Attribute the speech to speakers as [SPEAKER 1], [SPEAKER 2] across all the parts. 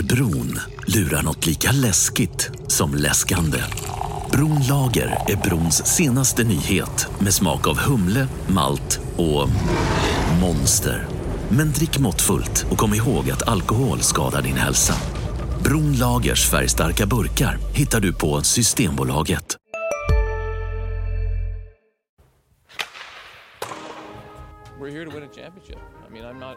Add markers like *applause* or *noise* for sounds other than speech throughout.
[SPEAKER 1] Under bron lurar något lika läskigt som läskande. Bronlager är brons senaste nyhet med smak av humle, malt och monster. Men drick måttfullt och kom ihåg att alkohol skadar din hälsa. Bronlagers färgstarka burkar hittar du på Systembolaget.
[SPEAKER 2] we're here to win a championship. I mean, I'm not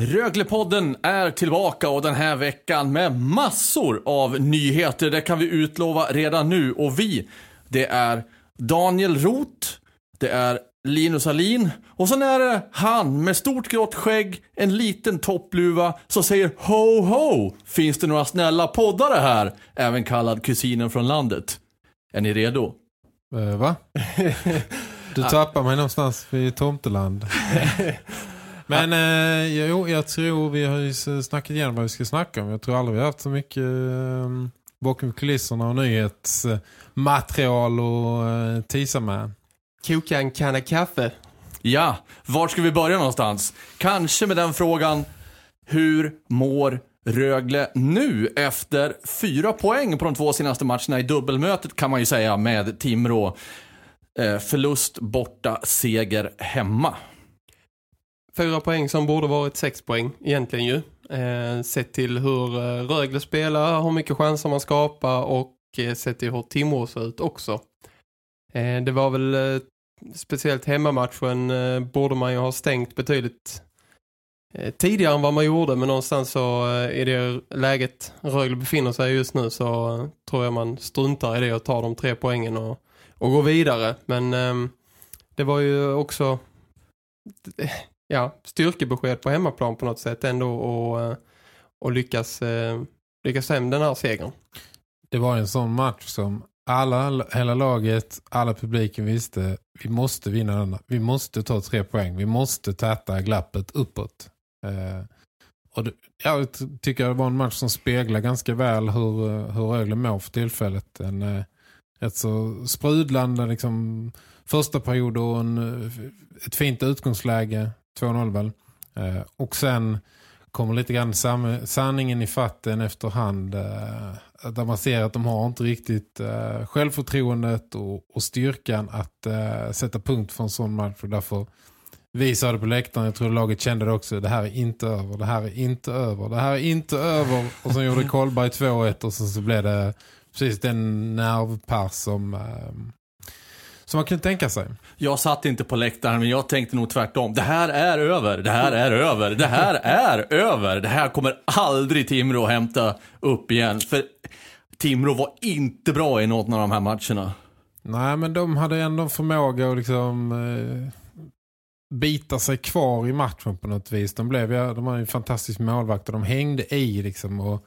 [SPEAKER 3] Röglepodden är tillbaka och den här veckan med massor av nyheter. Det kan vi utlova redan nu. Och vi, det är Daniel Roth, det är Linus Alin och sen är det han med stort grått skägg, en liten toppluva som säger ho ho. Finns det några snälla poddare här? Även kallad kusinen från landet. Är ni redo?
[SPEAKER 4] Eh, va? *laughs* Du tappar mig någonstans vid Tomteland. *laughs* Men eh, jo, jag tror vi har ju snackat igenom vad vi ska snacka om. Jag tror aldrig vi har haft så mycket eh, bakom kulisserna och nyhetsmaterial och eh, tisa med.
[SPEAKER 5] Koka en kanna kaffe.
[SPEAKER 3] Ja, var ska vi börja någonstans? Kanske med den frågan, hur mår Rögle nu efter fyra poäng på de två senaste matcherna i dubbelmötet kan man ju säga med Timrå. Eh, förlust borta, seger hemma.
[SPEAKER 5] Fyra poäng som borde varit sex poäng egentligen ju. Eh, sett till hur eh, Rögle spelar, hur mycket chanser man skapar och eh, sett till hur Timrå ser ut också. Eh, det var väl eh, speciellt hemmamatchen eh, borde man ju ha stängt betydligt eh, tidigare än vad man gjorde men någonstans så eh, i det läget Rögle befinner sig just nu så tror jag man struntar i det och tar de tre poängen och, och går vidare. Men ehm, det var ju också ja, styrkebesked på hemmaplan på något sätt ändå och, eh, och lyckas, eh, lyckas hem den här segern.
[SPEAKER 4] Det var en sån match som alla, hela laget, alla publiken visste vi måste vinna denna. Vi måste ta tre poäng. Vi måste täta glappet uppåt. Eh, och det, jag tycker det var en match som speglar ganska väl hur, hur Rögle mår för tillfället. En eh, rätt så sprudlande liksom, första period och en, eh, ett fint utgångsläge. 2-0 väl. Eh, och sen kommer lite grann sam sanningen i fatten efterhand. Eh, där man ser att de har inte riktigt eh, självförtroendet och, och styrkan att eh, sätta punkt för en sån match. Och därför vi sa det på läktaren, jag tror laget kände det också. Det här är inte över, det här är inte över, det här är inte över. Och sen gjorde Kolberg 2-1 och sen så blev det precis den nervpass som... Eh, som man kunde tänka sig.
[SPEAKER 3] Jag satt inte på läktaren men jag tänkte nog tvärtom. Det här är över, det här är över, det här är över. Det här kommer aldrig Timrå hämta upp igen. För Timrå var inte bra i något av de här matcherna.
[SPEAKER 4] Nej men de hade ändå förmåga att liksom eh, bita sig kvar i matchen på något vis. De, blev, ja, de har ju en fantastisk målvakt och de hängde i liksom och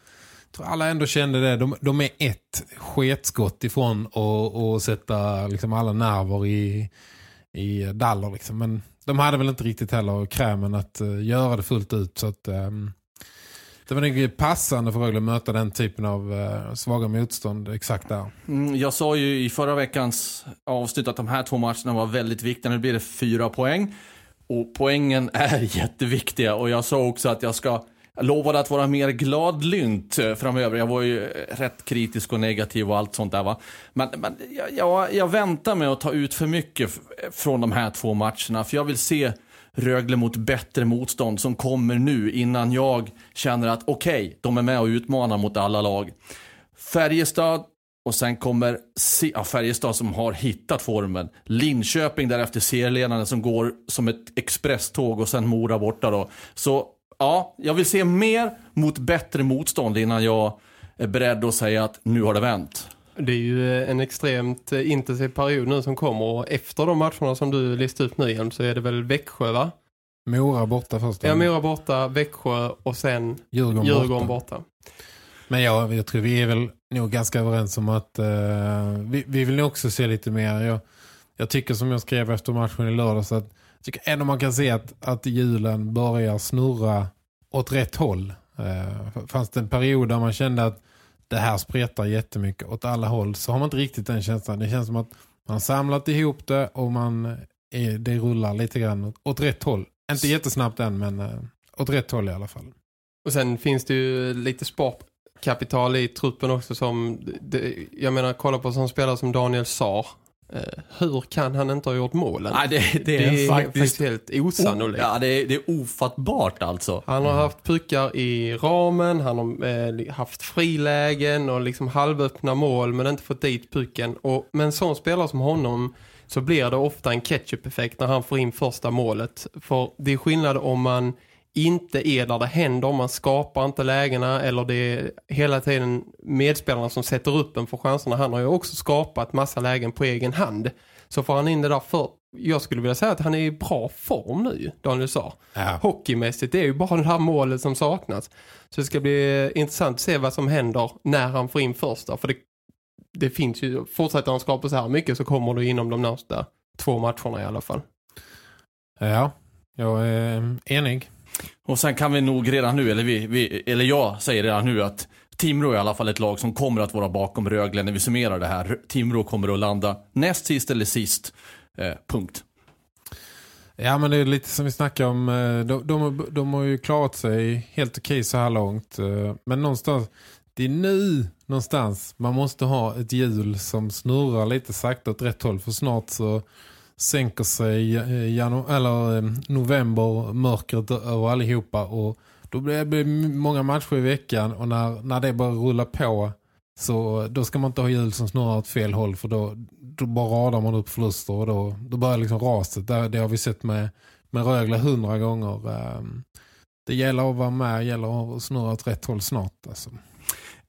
[SPEAKER 4] tror alla ändå kände det. De, de är ett sketskott ifrån att sätta liksom alla nerver i, i daller. Liksom. Men de hade väl inte riktigt heller krämen att uh, göra det fullt ut. Så att, um, det var nog passande för Rögle att möta den typen av uh, svaga motstånd exakt där.
[SPEAKER 3] Mm, jag sa ju i förra veckans avsnitt att de här två matcherna var väldigt viktiga. Nu blir det fyra poäng. Och poängen är *laughs* jätteviktiga. Och jag sa också att jag ska jag lovade att vara mer gladlynt eh, framöver. Jag var ju eh, rätt kritisk och negativ och allt sånt där va. Men, men jag, jag, jag väntar med att ta ut för mycket eh, från de här två matcherna. För jag vill se Rögle mot bättre motstånd som kommer nu innan jag känner att okej, okay, de är med och utmanar mot alla lag. Färjestad och sen kommer ja, Färjestad som har hittat formen. Linköping därefter serieledande som går som ett expresståg och sen Mora borta då. Så ja, jag vill se mer mot bättre motstånd innan jag är beredd att säga att nu har det vänt.
[SPEAKER 5] Det är ju en extremt intensiv period nu som kommer och efter de matcherna som du listar upp nu igen så är det väl Växjö va?
[SPEAKER 4] Mora borta först.
[SPEAKER 5] Ja, Mora borta, Växjö och sen
[SPEAKER 4] Djurgården,
[SPEAKER 5] Djurgården borta.
[SPEAKER 4] borta. Men ja, jag tror vi är väl nog ganska överens om att uh, vi, vi vill nog också se lite mer. Jag, jag tycker som jag skrev efter matchen i lördags att tycker ändå man kan se att, att hjulen börjar snurra åt rätt håll. Eh, fanns det en period där man kände att det här spretar jättemycket åt alla håll så har man inte riktigt den känslan. Det känns som att man har samlat ihop det och man är, det rullar lite grann åt, rätt håll. Inte jättesnabbt än men eh, åt rätt håll i alla fall.
[SPEAKER 5] Och sen finns det ju lite sparkapital i truppen också som, det, jag menar, kolla på sån spelare som Daniel Saar. Eh, hur kan han inte ha gjort målen?
[SPEAKER 6] Nej, det, det,
[SPEAKER 5] det
[SPEAKER 6] är,
[SPEAKER 5] är
[SPEAKER 6] faktiskt,
[SPEAKER 5] faktiskt helt osannolikt.
[SPEAKER 6] ja, det, är, det är ofattbart alltså.
[SPEAKER 5] Han har haft puckar i ramen, han har eh, haft frilägen och liksom halvöppna mål men inte fått dit pucken. Och med en sån spelare som honom så blir det ofta en ketchup-effekt när han får in första målet. För det är skillnad om man inte är där det händer, man skapar inte lägena eller det är hela tiden medspelarna som sätter upp en för chanserna. Han har ju också skapat massa lägen på egen hand. Så får han in det där för, jag skulle vilja säga att han är i bra form nu, Daniel sa.
[SPEAKER 4] Ja.
[SPEAKER 5] Hockeymässigt, det är ju bara det här målet som saknas. Så det ska bli intressant att se vad som händer när han får in första. För det, det finns ju, fortsätter han skapa så här mycket så kommer det inom de närmsta två matcherna i alla fall.
[SPEAKER 4] Ja, jag är enig.
[SPEAKER 3] Och sen kan vi nog redan nu, eller, vi, vi, eller jag säger redan nu att Timrå är i alla fall ett lag som kommer att vara bakom Rögle när vi summerar det här. Timrå kommer att landa näst sist eller sist. Eh, punkt.
[SPEAKER 4] Ja men det är lite som vi snackar om. Eh, de, de, de har ju klarat sig helt okej så här långt. Eh, men någonstans, det är nu någonstans man måste ha ett hjul som snurrar lite sakta åt rätt håll. För snart så sänker sig eh, janu- eller eh, november mörkret över allihopa. Och då blir det många matcher i veckan. Och när, när det bara rullar på så eh, då ska man inte ha hjul som snurrar åt fel håll. För då, då bara radar man upp förluster och då, då börjar liksom raset. Det, det har vi sett med, med Rögle hundra gånger. Ehm, det gäller att vara med, det gäller att snurra åt rätt håll snart. Alltså.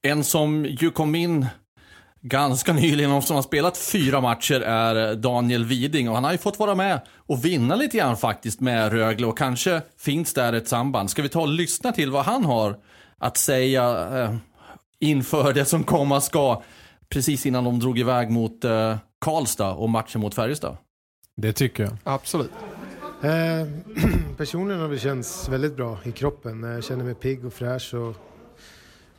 [SPEAKER 3] En som ju kom in ganska nyligen och som har spelat fyra matcher är Daniel Widing och han har ju fått vara med och vinna lite grann faktiskt med Rögle och kanske finns där ett samband. Ska vi ta och lyssna till vad han har att säga eh, inför det som komma ska precis innan de drog iväg mot eh, Karlstad och matchen mot Färjestad?
[SPEAKER 4] Det tycker jag.
[SPEAKER 5] Absolut.
[SPEAKER 7] Eh, *clears throat* personligen har det känts väldigt bra i kroppen. Jag känner mig pigg och fräsch och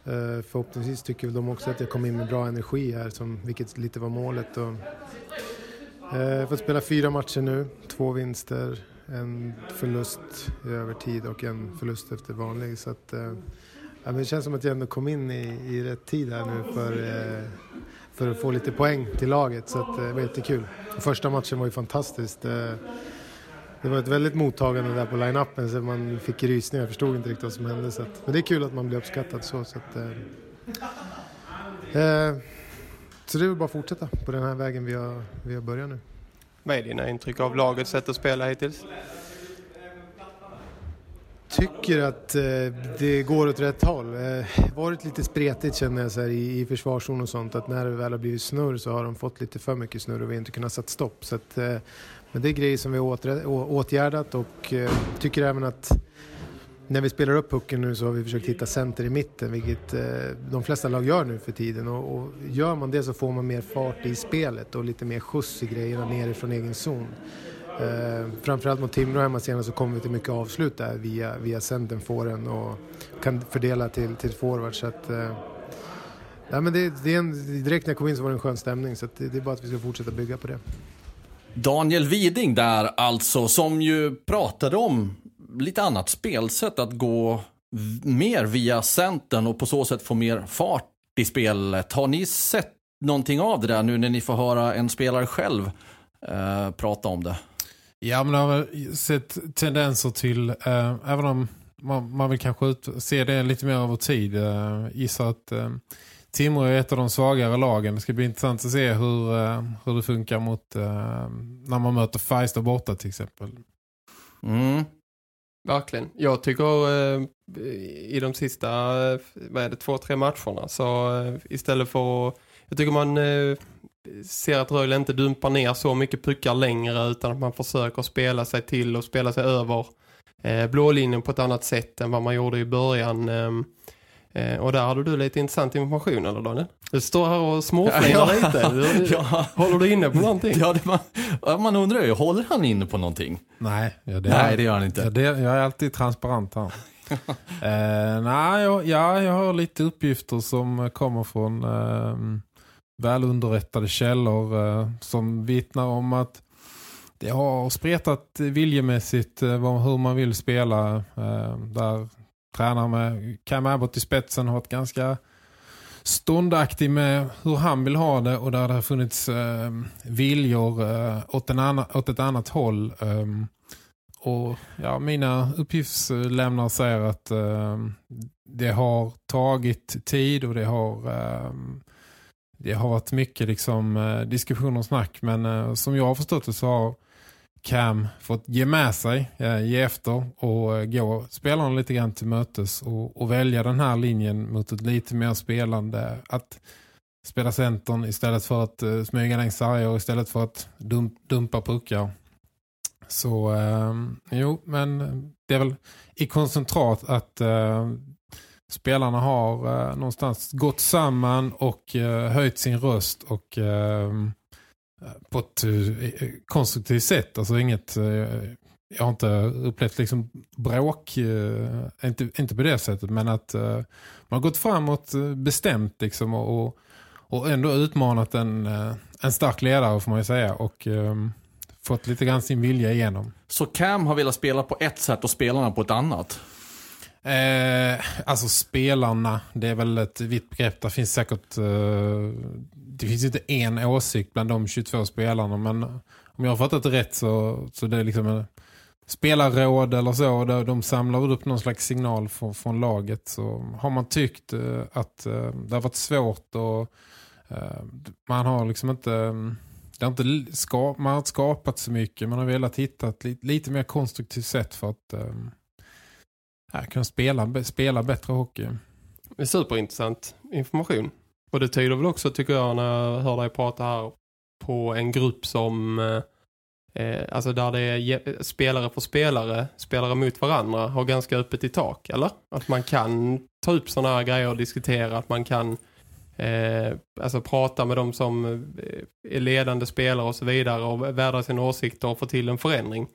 [SPEAKER 7] Eh, förhoppningsvis tycker de också att jag kom in med bra energi här, som, vilket lite var målet. Och, eh, jag har fått spela fyra matcher nu, två vinster, en förlust i övertid och en förlust efter vanlig. Så att, eh, ja, men det känns som att jag ändå kom in i, i rätt tid här nu för, eh, för att få lite poäng till laget. Så att, eh, det var jättekul. Första matchen var ju fantastiskt. Eh, det var ett väldigt mottagande där på line-upen så man fick rysningar. Jag förstod inte riktigt vad som hände. Så att, men det är kul att man blir uppskattad så. Så, att, eh, eh, så det är bara att fortsätta på den här vägen vi har, vi har börjat nu.
[SPEAKER 5] Vad är dina intryck av lagets sätt att spela hittills?
[SPEAKER 7] Tycker att eh, det går åt rätt håll. Eh, varit lite spretigt känner jag så här, i, i försvarszon och sånt. Att när det väl har blivit snurr så har de fått lite för mycket snurr och vi har inte kunnat sätta stopp. Så att, eh, men det är grejer som vi har åtgärdat och eh, tycker även att när vi spelar upp pucken nu så har vi försökt hitta center i mitten, vilket eh, de flesta lag gör nu för tiden. Och, och gör man det så får man mer fart i spelet och lite mer skjuts i grejerna nerifrån egen zon. Eh, framförallt mot Timrå hemma senast så kommer vi till mycket avslut där via, via centern fåren och kan fördela till, till forward. Så att, eh, nej, men det, det är en, direkt när jag kom in så var det en skön stämning så att det, det är bara att vi ska fortsätta bygga på det.
[SPEAKER 3] Daniel Widing där alltså, som ju pratade om lite annat spelsätt, att gå mer via centern och på så sätt få mer fart i spelet. Har ni sett någonting av det där nu när ni får höra en spelare själv eh, prata om det?
[SPEAKER 4] Ja, men jag har väl sett tendenser till, eh, även om man, man vill kanske ut, se det lite mer över tid. Eh, gissar att eh, Timrå är ett av de svagare lagen. Det ska bli intressant att se hur, eh, hur det funkar mot eh, när man möter Färjestad borta till exempel.
[SPEAKER 3] Mm.
[SPEAKER 5] Verkligen. Jag tycker eh, i de sista vad är det, två, tre matcherna så istället för att- jag tycker man ser att Rögle inte dumpar ner så mycket puckar längre utan att man försöker spela sig till och spela sig över blålinjen på ett annat sätt än vad man gjorde i början. Eh, och där hade du lite intressant information, eller Daniel? Du står här och *laughs* småflinar
[SPEAKER 3] Ja.
[SPEAKER 5] lite. Du,
[SPEAKER 3] Ja.
[SPEAKER 5] Håller du inne på någonting?
[SPEAKER 3] Ja, det man, man undrar ju, håller han inne på någonting?
[SPEAKER 4] Nej, ja, det
[SPEAKER 3] Nej, det gör han inte.
[SPEAKER 4] Ja, det, jag är alltid transparent här. *laughs* eh, nej, jag, ja, jag har lite uppgifter som kommer från eh, välunderrättade källor eh, som vittnar om att det har spretat viljemässigt eh, hur man vill spela. Eh, där tränare med Cam Abbott i spetsen har varit ganska ståndaktig med hur han vill ha det och där det har funnits eh, viljor eh, åt, en åt ett annat håll. Eh, och ja, mina uppgiftslämnare säger att eh, det har tagit tid och det har eh, det har varit mycket liksom, eh, diskussion och snack men eh, som jag har förstått det så har Cam fått ge med sig, eh, ge efter och eh, gå spelarna lite grann till mötes och, och välja den här linjen mot ett lite mer spelande att spela centern istället för att eh, smyga längs sarger istället för att dum, dumpa puckar. Så eh, jo, men det är väl i koncentrat att eh, spelarna har eh, någonstans gått samman och eh, höjt sin röst och eh, på ett eh, konstruktivt sätt. Alltså inget, eh, jag har inte upplevt liksom bråk, eh, inte, inte på det sättet, men att man har gått framåt bestämt liksom och, och, ändå utmanat en, en stark ledare får man ju säga och ehm, fått lite grann sin vilja igenom.
[SPEAKER 3] Så Cam har velat spela på ett sätt och spelarna på ett annat?
[SPEAKER 4] Eh, alltså spelarna, det är väl ett vitt begrepp. Det finns säkert eh, det finns inte en åsikt bland de 22 spelarna men om jag har fattat det rätt så, så det är liksom en spelarråd eller så där de samlar upp någon slags signal från, från laget så har man tyckt eh, att eh, det har varit svårt och eh, man har liksom inte eh, det har inte ska, man har inte skapat så mycket man har velat hitta ett lite, lite mer konstruktivt sätt för att eh, ja, kunna spela, spela bättre hockey.
[SPEAKER 5] Det är superintressant information. Och det tyder väl också, tycker jag, när jag hör dig prata här på en grupp som eh, eh alltså där det är spelare för spelare, spelare mot varandra, har ganska öppet i tak, eller? Att man kan ta upp sådana här grejer och diskutera, att man kan eh, alltså prata med dem som eh, är ledande spelare och så vidare och värda sina åsikter och få till en förändring.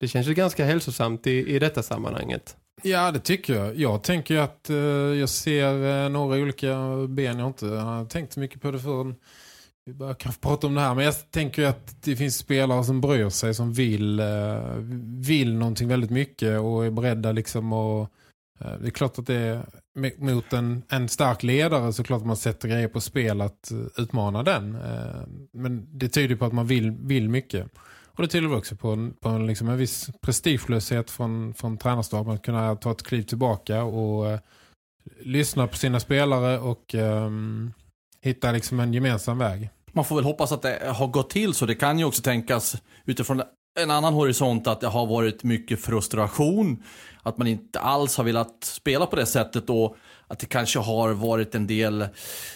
[SPEAKER 5] Det känns ju ganska hälsosamt i, i detta sammanhanget.
[SPEAKER 4] Ja, det tycker jag. Jag tänker att eh, jag ser eh, några olika ben. Jag har inte uh, tänkt så mycket på det förrän vi börjar kanske prata om det här. Men jag tänker att det finns spelare som bryr sig, som vill, eh, vill någonting väldigt mycket och är beredda liksom att... eh, det är klart att det är mot en, en stark ledare så klart att man sätter grejer på spel att eh, utmana den. Eh, men det tyder på att man vill, vill mycket. Och det tyder också på en, på en, liksom en viss prestigelöshet från, från tränarstaben att kunna ta ett kliv tillbaka och eh, lyssna på sina spelare och ehm, hitta liksom en gemensam väg.
[SPEAKER 3] Man får väl hoppas att det har gått till så. Det kan ju också tänkas utifrån en annan horisont att det har varit mycket frustration. Att man inte alls har velat spela på det sättet och att det kanske har varit en del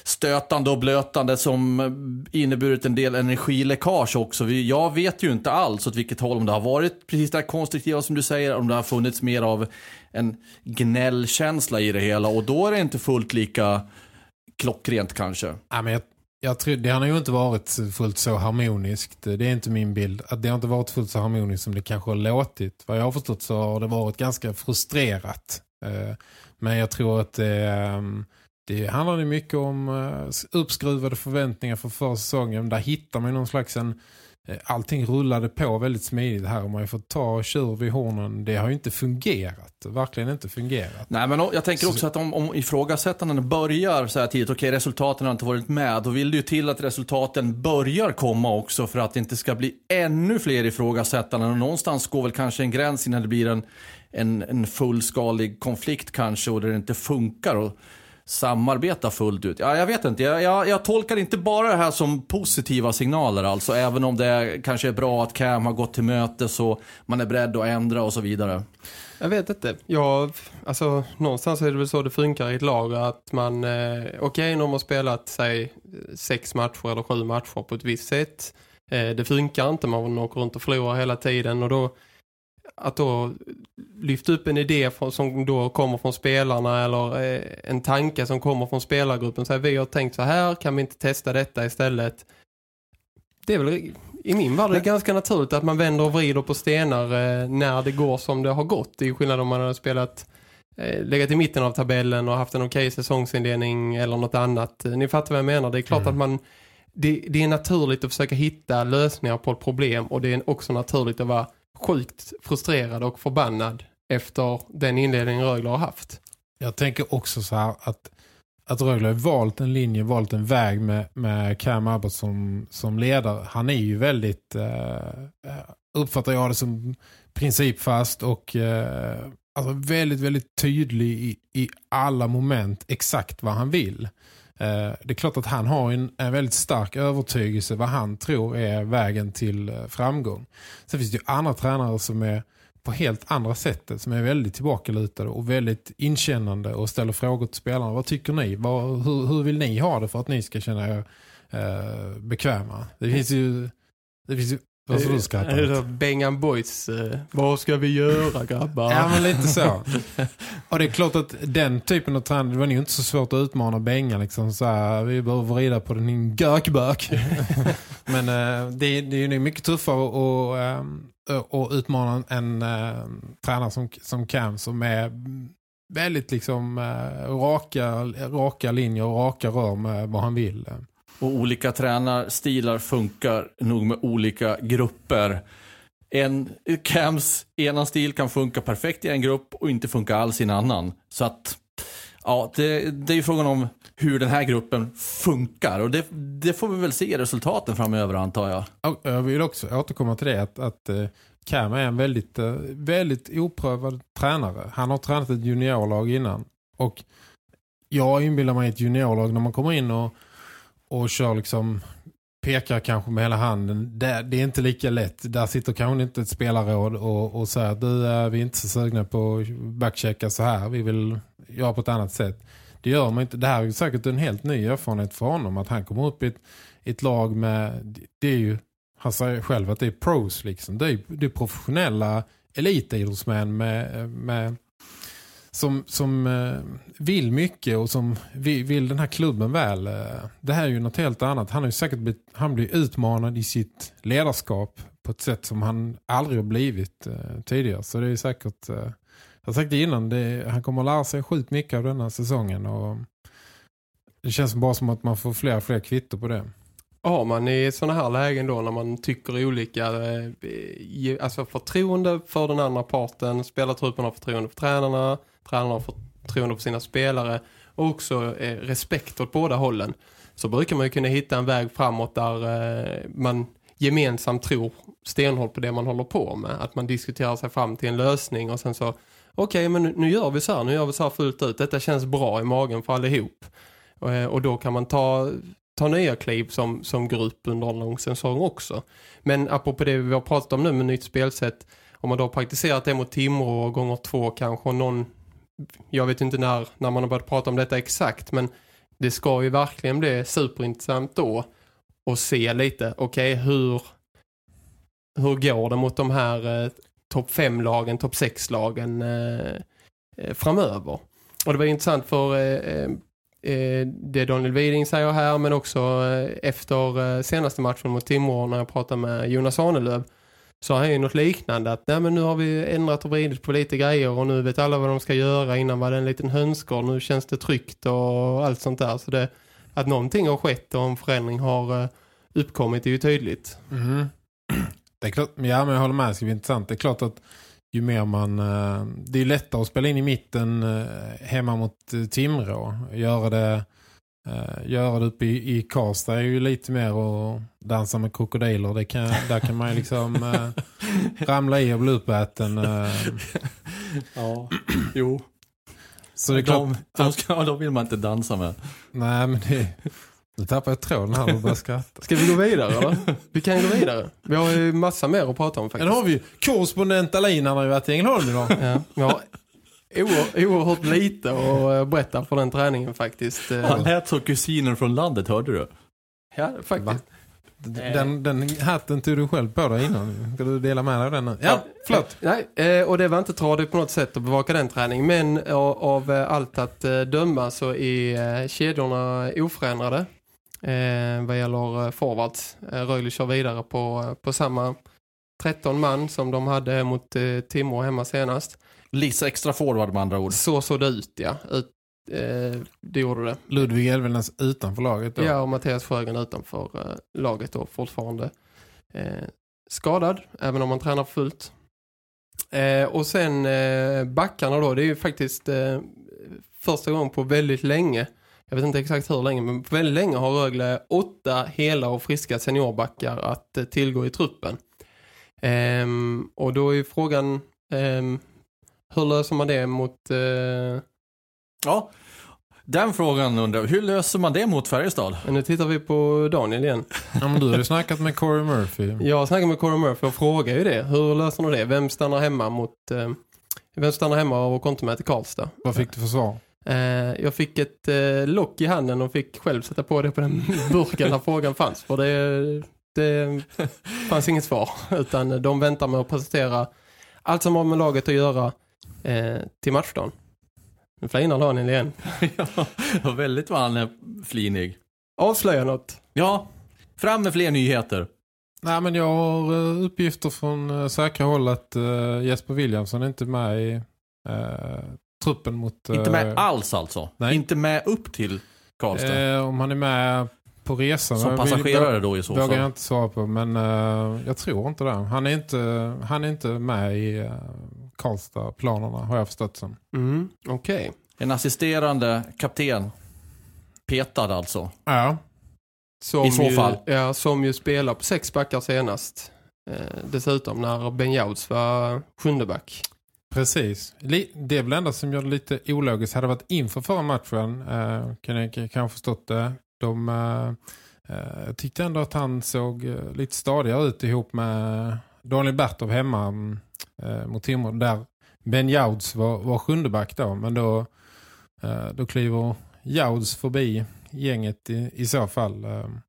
[SPEAKER 3] stötande och blötande som inneburit en del energiläckage också. Vi- Jag vet ju inte alls åt vilket håll, om det har varit precis det här konstruktiva som du säger, om det har funnits mer av en gnällkänsla i det hela och då är det inte fullt lika klockrent kanske.
[SPEAKER 4] Ja, men jag, jag tror, det har nog inte varit fullt så harmoniskt. Det är inte min bild. Att det har inte varit fullt så harmoniskt som det kanske har låtit. Vad jag har förstått så har det varit ganska frustrerat. Eh, men jag tror att det, ehm, det handlar ju mycket om eh, uppskruvade förväntningar för förra säsongen. Där hittar man någon slags en eh, allting rullade på väldigt smidigt här och man har fått ta tjur vid hornen. Det har ju inte fungerat. Verkligen inte fungerat.
[SPEAKER 3] Nej, men jag tänker också att om, om ifrågasättanden börjar så här tidigt, okej resultaten har inte varit med, då vill det ju till att resultaten börjar komma också för att det inte ska bli ännu fler ifrågasättanden. Och någonstans går väl kanske en gräns innan det blir en, en, en fullskalig konflikt kanske och där det inte funkar att samarbeta fullt ut. Ja, jag vet inte, jag, jag, jag tolkar inte bara det här som positiva signaler alltså, även om det kanske är bra att Cam har gått till möte så man är beredd att ändra och så vidare.
[SPEAKER 5] Jag vet inte. Ja, alltså, någonstans är det väl så det funkar i ett lag att man, eh, okej, när man har spelat sig sex matcher eller sju matcher på ett visst sätt. Eh, det funkar inte, man åker runt och förlorar hela tiden och då, att då lyfta upp en idé från, som då kommer från spelarna eller eh, en tanke som kommer från spelargruppen. Så här, vi har tänkt så här, kan vi inte testa detta istället? Det är väl i min värld är ganska naturligt att man vänder och vrider på stenar eh, när det går som det har gått. Det är skillnad om man har spelat eh, legat i mitten av tabellen och haft en okej säsongsindelning eller något annat. Ni fattar vad jag menar. Det är klart
[SPEAKER 4] Mm.
[SPEAKER 5] att man det, det är naturligt att försöka hitta lösningar på ett problem och det är också naturligt att vara sjukt frustrerad och förbannad efter den inledning Rögle har haft.
[SPEAKER 4] Jag tänker också så här att, att Rögle har valt en linje, valt en väg med, med Cam Abbott som, som ledare. Han är ju väldigt, eh, eh, uppfattar jag det som principfast och eh, alltså väldigt, väldigt tydlig i, i alla moment exakt vad han vill. Eh, det är klart att han har en, en väldigt stark övertygelse vad han tror är vägen till eh, framgång. Sen finns det ju andra tränare som är på helt andra sättet som är väldigt tillbakalutade och väldigt inkännande och ställer frågor till spelarna. Vad tycker ni? Vad, hur, hur vill ni ha det för att ni ska känna er eh, bekväma? Det finns ju... Det finns ju vad ska du skratta
[SPEAKER 5] Är det
[SPEAKER 4] åt?
[SPEAKER 5] Bengan Boys, eh, vad ska vi göra grabbar?
[SPEAKER 4] Ja, men lite så. *laughs* Och det är klart att den typen av tränare, det var ju inte så svårt att utmana Benga. Liksom, så här, vi behöver vrida på den gökbök. *laughs* men eh, det, är- det är ju mycket tuffare att och, och utmana en eh, tränare som, som Cam som är väldigt liksom raka, raka linjer och raka rör med vad han vill.
[SPEAKER 3] Och olika tränarstilar funkar nog med olika grupper. En Cams ena stil kan funka perfekt i en grupp och inte funka alls i en annan. Så att, ja, det, det är ju frågan om hur den här gruppen funkar. Och det, det får vi väl se i resultaten framöver antar jag.
[SPEAKER 4] Jag vill också återkomma till det att, att eh, Cam är en väldigt, eh, väldigt oprövad tränare. Han har tränat ett juniorlag innan. Och jag inbillar mig ett juniorlag när man kommer in och, och kör liksom pekar kanske med hela handen. Det, det är inte lika lätt. Där sitter kanske inte ett spelarråd och, och säger att du är vi är inte så sugna på att backchecka så här. Vi vill göra på ett annat sätt. Det gör man inte. Det här är säkert en helt ny erfarenhet för honom. Att han kommer upp i ett, ett lag med, det är ju, han säger själv att det är pros liksom. Det är, det är professionella elitidrottsmän med, med som, som eh, vill mycket och som vill, vill den här klubben väl. Eh. Det här är ju något helt annat. Han är ju säkert blivit, han blir utmanad i sitt ledarskap på ett sätt som han aldrig har blivit eh, tidigare. Så det är säkert, jag har sagt det innan, det, han kommer att lära sig sjukt mycket av denna säsongen och det känns bara som att man får fler och fler kvittor på det.
[SPEAKER 5] Har man i sådana här lägen då när man tycker olika alltså förtroende för den andra parten, spelartruppen har förtroende för tränarna, tränarna har förtroende för sina spelare och också eh, respekt åt båda hållen så brukar man ju kunna hitta en väg framåt där eh, man gemensamt tror stenhårt på det man håller på med. Att man diskuterar sig fram till en lösning och sen så okej men nu, nu gör vi så här, nu gör vi så här fullt ut. Detta känns bra i magen för allihop. Och, eh, och då kan man ta ta nya kliv som, som grupp under en lång säsong också. Men apropå det vi har pratat om nu med nytt spelsätt, om man då har praktiserat det mot Timrå gånger två kanske och någon, jag vet inte när, när man har börjat prata om detta exakt, men det ska ju verkligen bli superintressant då och se lite, okej hur hur går det mot de här eh, topp 5-lagen, topp 6-lagen eh, eh, framöver? Och det var intressant för eh, eh, eh, det Daniel Widing säger här men också eh, efter eh, senaste matchen mot Timrå när jag pratade med Jonas Arnelöv så har han ju något liknande att nej men nu har vi ändrat och vridit på lite grejer och nu vet alla vad de ska göra innan var det en liten hönsgård nu känns det tryggt och allt sånt där så det, att någonting har skett och en förändring har eh, uppkommit är ju tydligt.
[SPEAKER 4] Mm. *clears throat* Det är klart, ja men jag håller med, det ska bli intressant. Det är klart att ju mer man, eh, det är lättare att spela in i mitten eh, hemma mot Timrå. Göra det, göra det uppe i, i Karlstad är ju lite mer att dansa med krokodiler. Det kan, där kan man ju liksom eh, ramla i och bli uppäten. Eh.
[SPEAKER 3] Ja, jo.
[SPEAKER 4] Så det är klart,
[SPEAKER 3] De, de, ska, de vill man inte dansa med.
[SPEAKER 4] nej men det, nu tappar jag tråden här och börjar skratta.
[SPEAKER 5] Ska vi gå vidare eller? Vi kan gå vidare. Vi har ju massa mer att prata om faktiskt.
[SPEAKER 4] har vi ju korrespondent Alin, har ju varit i Ängelholm idag.
[SPEAKER 5] Ja, vi har oer, oerhört lite att eh, berätta för den träningen faktiskt.
[SPEAKER 3] Han lät som kusinen från landet, hörde du?
[SPEAKER 5] Ja, faktiskt.
[SPEAKER 4] Den, den hatten tog du själv på dig innan. Ska du dela med dig av den nu? Ja, förlåt.
[SPEAKER 5] Nej, eh, och det var inte tradigt på något sätt att bevaka den träningen. Men av, av eh, allt att eh, döma så är eh, kedjorna oförändrade. Eh, vad gäller eh, forwards. Eh, Rögle kör vidare på, på samma 13 man som de hade mot eh, Timrå hemma senast.
[SPEAKER 3] Lisa extra forward med andra ord.
[SPEAKER 5] Så såg det ut, ja. Ut, eh, det gjorde det.
[SPEAKER 4] Ludvig Elvenäs utanför laget då.
[SPEAKER 5] Ja, och Mattias Sjögren utanför eh, laget då fortfarande eh, skadad, även om man tränar fullt. Eh, och sen eh, backarna då, det är ju faktiskt eh, första gången på väldigt länge, jag vet inte exakt hur länge, men på väldigt länge har Rögle åtta hela och friska seniorbackar att eh, tillgå i truppen. Ehm, och då är ju frågan, ehm, hur löser man det mot... Eh,
[SPEAKER 3] Ja, den frågan undrar. Hur löser man det mot Färjestad?
[SPEAKER 5] nu tittar vi på Daniel igen.
[SPEAKER 4] Ja, men du har ju snackat med Corey Murphy.
[SPEAKER 5] Jag snackade med Corey Murphy och frågade ju det. Hur löser ni det? Vem stannar hemma mot... Eh, vem stannar hemma och kom med till Karlstad?
[SPEAKER 4] Vad fick du för svar?
[SPEAKER 5] Eh, jag fick ett eh, lock i handen och fick själv sätta på det på den *laughs* burken där frågan fanns. För det, det fanns inget svar. Utan de väntar med att presentera allt som har med laget att göra eh, till matchdagen. Nu flinar Daniel igen. *laughs*
[SPEAKER 3] ja, väldigt vad han är flinig.
[SPEAKER 5] Avslöja något.
[SPEAKER 3] Ja, fram med fler nyheter.
[SPEAKER 4] Nej, men jag har eh, uppgifter från uh, säkra håll att uh, Jesper Williamson är inte med i uh, truppen mot...
[SPEAKER 3] Inte med alls alltså?
[SPEAKER 4] nej.
[SPEAKER 3] Inte med upp till Karlstad?
[SPEAKER 4] Eh, om han är med på resan.
[SPEAKER 3] Som passagerare då i så
[SPEAKER 4] vågar
[SPEAKER 3] fall?
[SPEAKER 4] jag inte svara på, men eh, jag tror inte det. Han är inte, han är inte med i uh, Karlstad-planerna, har jag förstått som.
[SPEAKER 5] Mm, Okej.
[SPEAKER 3] En assisterande kapten. Petad alltså.
[SPEAKER 4] Ja,
[SPEAKER 5] Som
[SPEAKER 3] I så
[SPEAKER 5] ju,
[SPEAKER 3] fall.
[SPEAKER 5] Ja, som ju spelar på sex backar senast. Eh, dessutom när Ben Jouds var sjunde back.
[SPEAKER 4] precis. Det är väl enda som gör det lite ologiskt. Hade varit inför förra matchen, uh, kan jag kanske förstått det. De uh, uh, tyckte ändå att han såg uh, lite stadigare ut ihop med Daniel Bertov hemma eh, mot Timrå. Där Ben Jouds var, var sjunde back då. Men då, eh, då kliver Jouds förbi gänget i, i så fall. Ehm,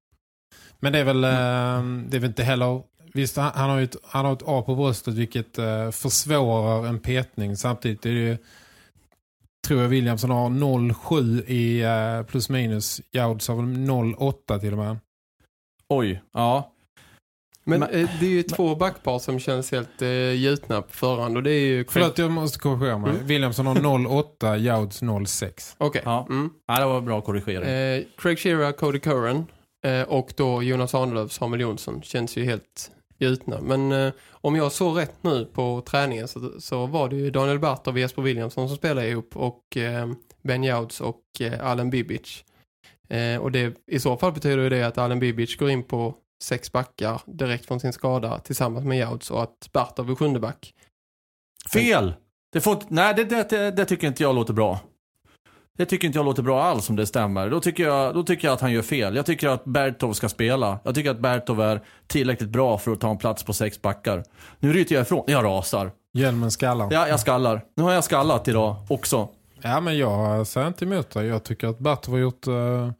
[SPEAKER 4] men det är väl, ehm, det är väl inte heller... Visst, han, har ju ett, han har ett A på bröstet vilket eh, försvårar en petning. Samtidigt är det ju, tror jag Williamson har 0,7 i eh, plus minus. Jouds har väl 0,8 till och med.
[SPEAKER 3] Oj, ja.
[SPEAKER 5] Men,
[SPEAKER 3] Men-
[SPEAKER 5] eh, det är ju två backpar som känns helt eh, gjutna på förhand. Och det är ju...
[SPEAKER 4] Förlåt, jag måste korrigera mig.
[SPEAKER 5] Mm.
[SPEAKER 4] Williamson har 0,8, Jouds 0,6.
[SPEAKER 5] Okej.
[SPEAKER 3] Ja.
[SPEAKER 5] Mm.
[SPEAKER 3] ja, det var bra korrigering.
[SPEAKER 5] Eh, Craig Shearer, Cody Curran eh, och då Jonas Arnelöv, Samuel Jonsson känns ju helt gjutna. Men eh, om jag såg rätt nu på träningen så, så var det ju Daniel Bartov och Jesper Williamson som spelade ihop och eh, Ben Jouds och eh, Allen Bibic. Eh, och det, i så fall betyder det att Allen Bibic går in på sex backar direkt från sin skada tillsammans med Jouds och att Bartov är sjunde back.
[SPEAKER 3] Fel! Det får, nej, det, det, det, det tycker inte jag låter bra. Det tycker inte jag låter bra alls om det stämmer. Då tycker, jag, då tycker jag att han gör fel. Jag tycker att Bertov ska spela. Jag tycker att Bertov är tillräckligt bra för att ta en plats på sex backar. Nu ryter jag ifrån. Jag rasar.
[SPEAKER 4] Hjälmen skallar.
[SPEAKER 3] Ja, jag skallar. Nu har jag skallat idag också.
[SPEAKER 4] Ja, men jag säger inte emot det. Jag tycker att Bartov har gjort... Uh,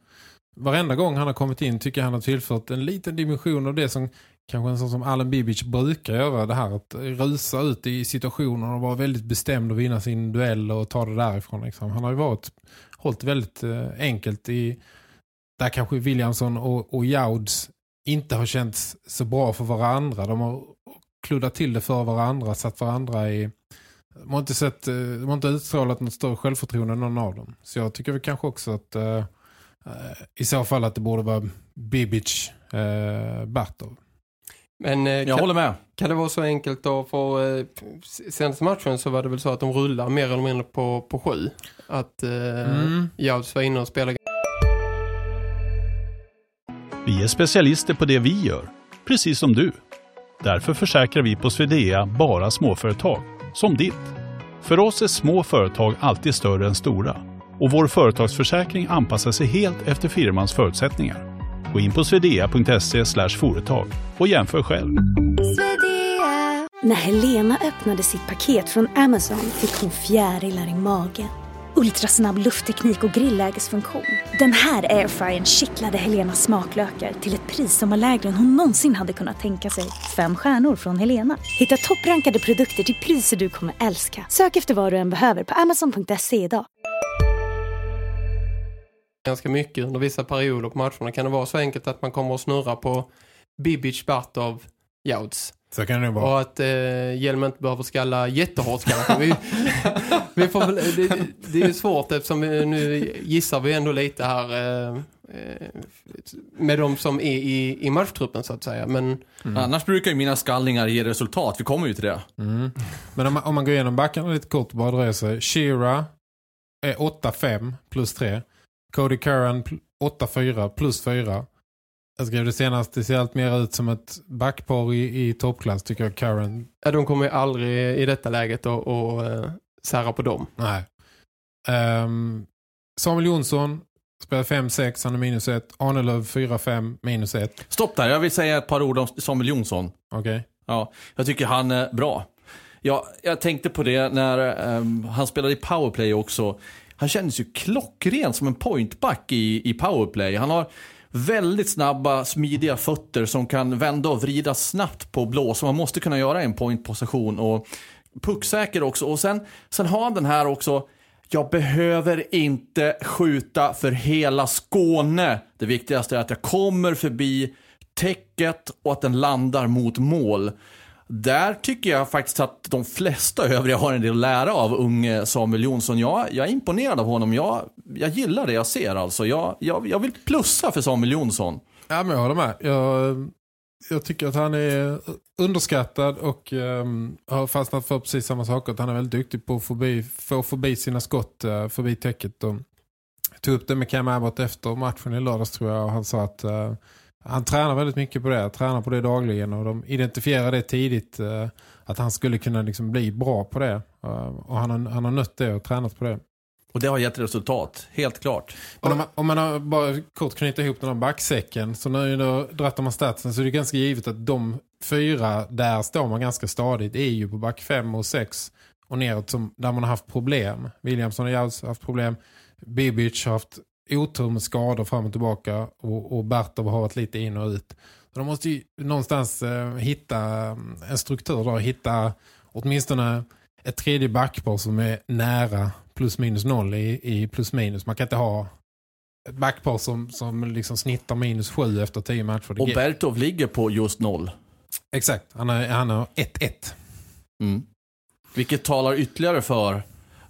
[SPEAKER 4] varenda gång han har kommit in tycker jag han har tillfört en liten dimension av det som kanske en sån som Allen Bibic brukar göra. Det här att rusa ut i situationer och vara väldigt bestämd och vinna sin duell och ta det därifrån. Liksom. Han har ju varit hållit väldigt eh, enkelt i... Där kanske Williamson och, och Jouds inte har känts så bra för varandra. De har kluddat till det för varandra, satt varandra i... De har inte, sett, eh, de har inte utstrålat något större självförtroende än någon av dem. Så jag tycker väl kanske också att eh, i så fall att det borde vara Bibic uh, Bartov.
[SPEAKER 5] Men eh,
[SPEAKER 3] Jag
[SPEAKER 5] kan,
[SPEAKER 3] håller med.
[SPEAKER 5] kan det vara så enkelt då för eh, senaste matchen så var det väl så att de rullar mer eller mindre på, på sju. Att eh,
[SPEAKER 4] Mm.
[SPEAKER 5] Jouds var inne och spelade
[SPEAKER 8] Vi är specialister på det vi gör, precis som du. Därför försäkrar vi på Swedea bara småföretag, som ditt. För oss är små företag alltid större än stora och vår företagsförsäkring anpassar sig helt efter firmans förutsättningar. Gå in på swedea.se företag och jämför själv.
[SPEAKER 9] När Helena öppnade sitt paket från Amazon fick hon fjärilar i magen. ultrasnabb luftteknik och grillägesfunktion. Den här airfryern kittlade Helenas smaklökar till ett pris som var lägre än hon någonsin hade kunnat tänka sig. Fem stjärnor från Helena. Hitta topprankade produkter till priser du kommer älska. Sök efter vad du än behöver på amazon.se idag.
[SPEAKER 5] Ganska mycket under vissa perioder på matcherna kan det vara så enkelt att man kommer att snurra på Bibic, Bartov, Jouds.
[SPEAKER 4] Så kan det vara.
[SPEAKER 5] Och att eh, Hjelm inte behöver skalla jättehårt kanske. Vi, *laughs* vi får väl, det, det är ju svårt eftersom vi, nu gissar vi ändå lite här eh, eh, med de som är i, i matchtruppen så att säga. Men
[SPEAKER 3] Annars brukar ju mina skallningar ge resultat. Vi kommer ju till det.
[SPEAKER 4] Mm. Men om man, om man går igenom backarna lite kort och bara drar sig. Shira är 8-5 plus 3. Cody Curran pl- 8-4 plus 4. Jag skrev det senast, det ser allt mer ut som ett backpar i, i toppklass tycker jag Curran.
[SPEAKER 5] ja, de kommer ju aldrig i detta läget att och, eh, sära på dem.
[SPEAKER 4] Nej. Ehm, Samuel Jonsson spelar 5-6, han är minus 1. Arnelöv 4-5, minus 1.
[SPEAKER 3] Stopp där, jag vill säga ett par ord om Samuel Jonsson.
[SPEAKER 4] Okej.
[SPEAKER 3] Ja, jag tycker han är bra. Ja, jag tänkte på det när ehm, han spelade i powerplay också. Han kändes ju klockren som en pointback i, i powerplay. Han har väldigt snabba, smidiga fötter som kan vända och vrida snabbt på blå. Som man måste kunna göra i en pointposition. Och pucksäker också. Och sen, sen har han den här också. Jag behöver inte skjuta för hela Skåne. Det viktigaste är att jag kommer förbi täcket och att den landar mot mål. Där tycker jag faktiskt att de flesta övriga har en del att lära av unge Samuel Jonsson. Jag, jag är imponerad av honom. Jag, jag gillar det jag ser alltså. Jag, jag, jag vill plussa för Samuel Jonsson.
[SPEAKER 4] Ja, men jag håller med. Jag, jag tycker att han är underskattad och um, har fastnat för precis samma saker. Att han är väldigt duktig på att förbi, få förbi sina skott uh, förbi täcket. Och tog upp det med Cam Abbott efter matchen i lördags tror jag. Och han sa att uh, han tränar väldigt mycket på det. Tränar på det dagligen. Och de identifierar det tidigt. eh, att han skulle kunna liksom bli bra på det. Eh, och han har, han har nött det och tränat på det.
[SPEAKER 3] Och det har gett resultat, helt klart.
[SPEAKER 4] Men om, man, om man har bara kort knyta ihop den här backsäcken så när då drattar man statsen så är det ganska givet att de fyra där står man ganska stadigt är ju på back 5 och 6 och neråt som, där man har haft problem. Williamson och Jauss har haft problem. Bibic har haft otur med skador fram och tillbaka och, och Bertov har varit lite in och ut. Så de måste ju någonstans eh, hitta en struktur då, hitta åtminstone ett tredje backpar som är nära plus minus noll i, i plus minus. Man kan inte ha ett backpar som, som liksom snittar minus sju efter tio matcher.
[SPEAKER 3] Och Bertov ligger på just noll.
[SPEAKER 4] Exakt, han har han har 1-1.
[SPEAKER 3] Mm. Vilket talar ytterligare för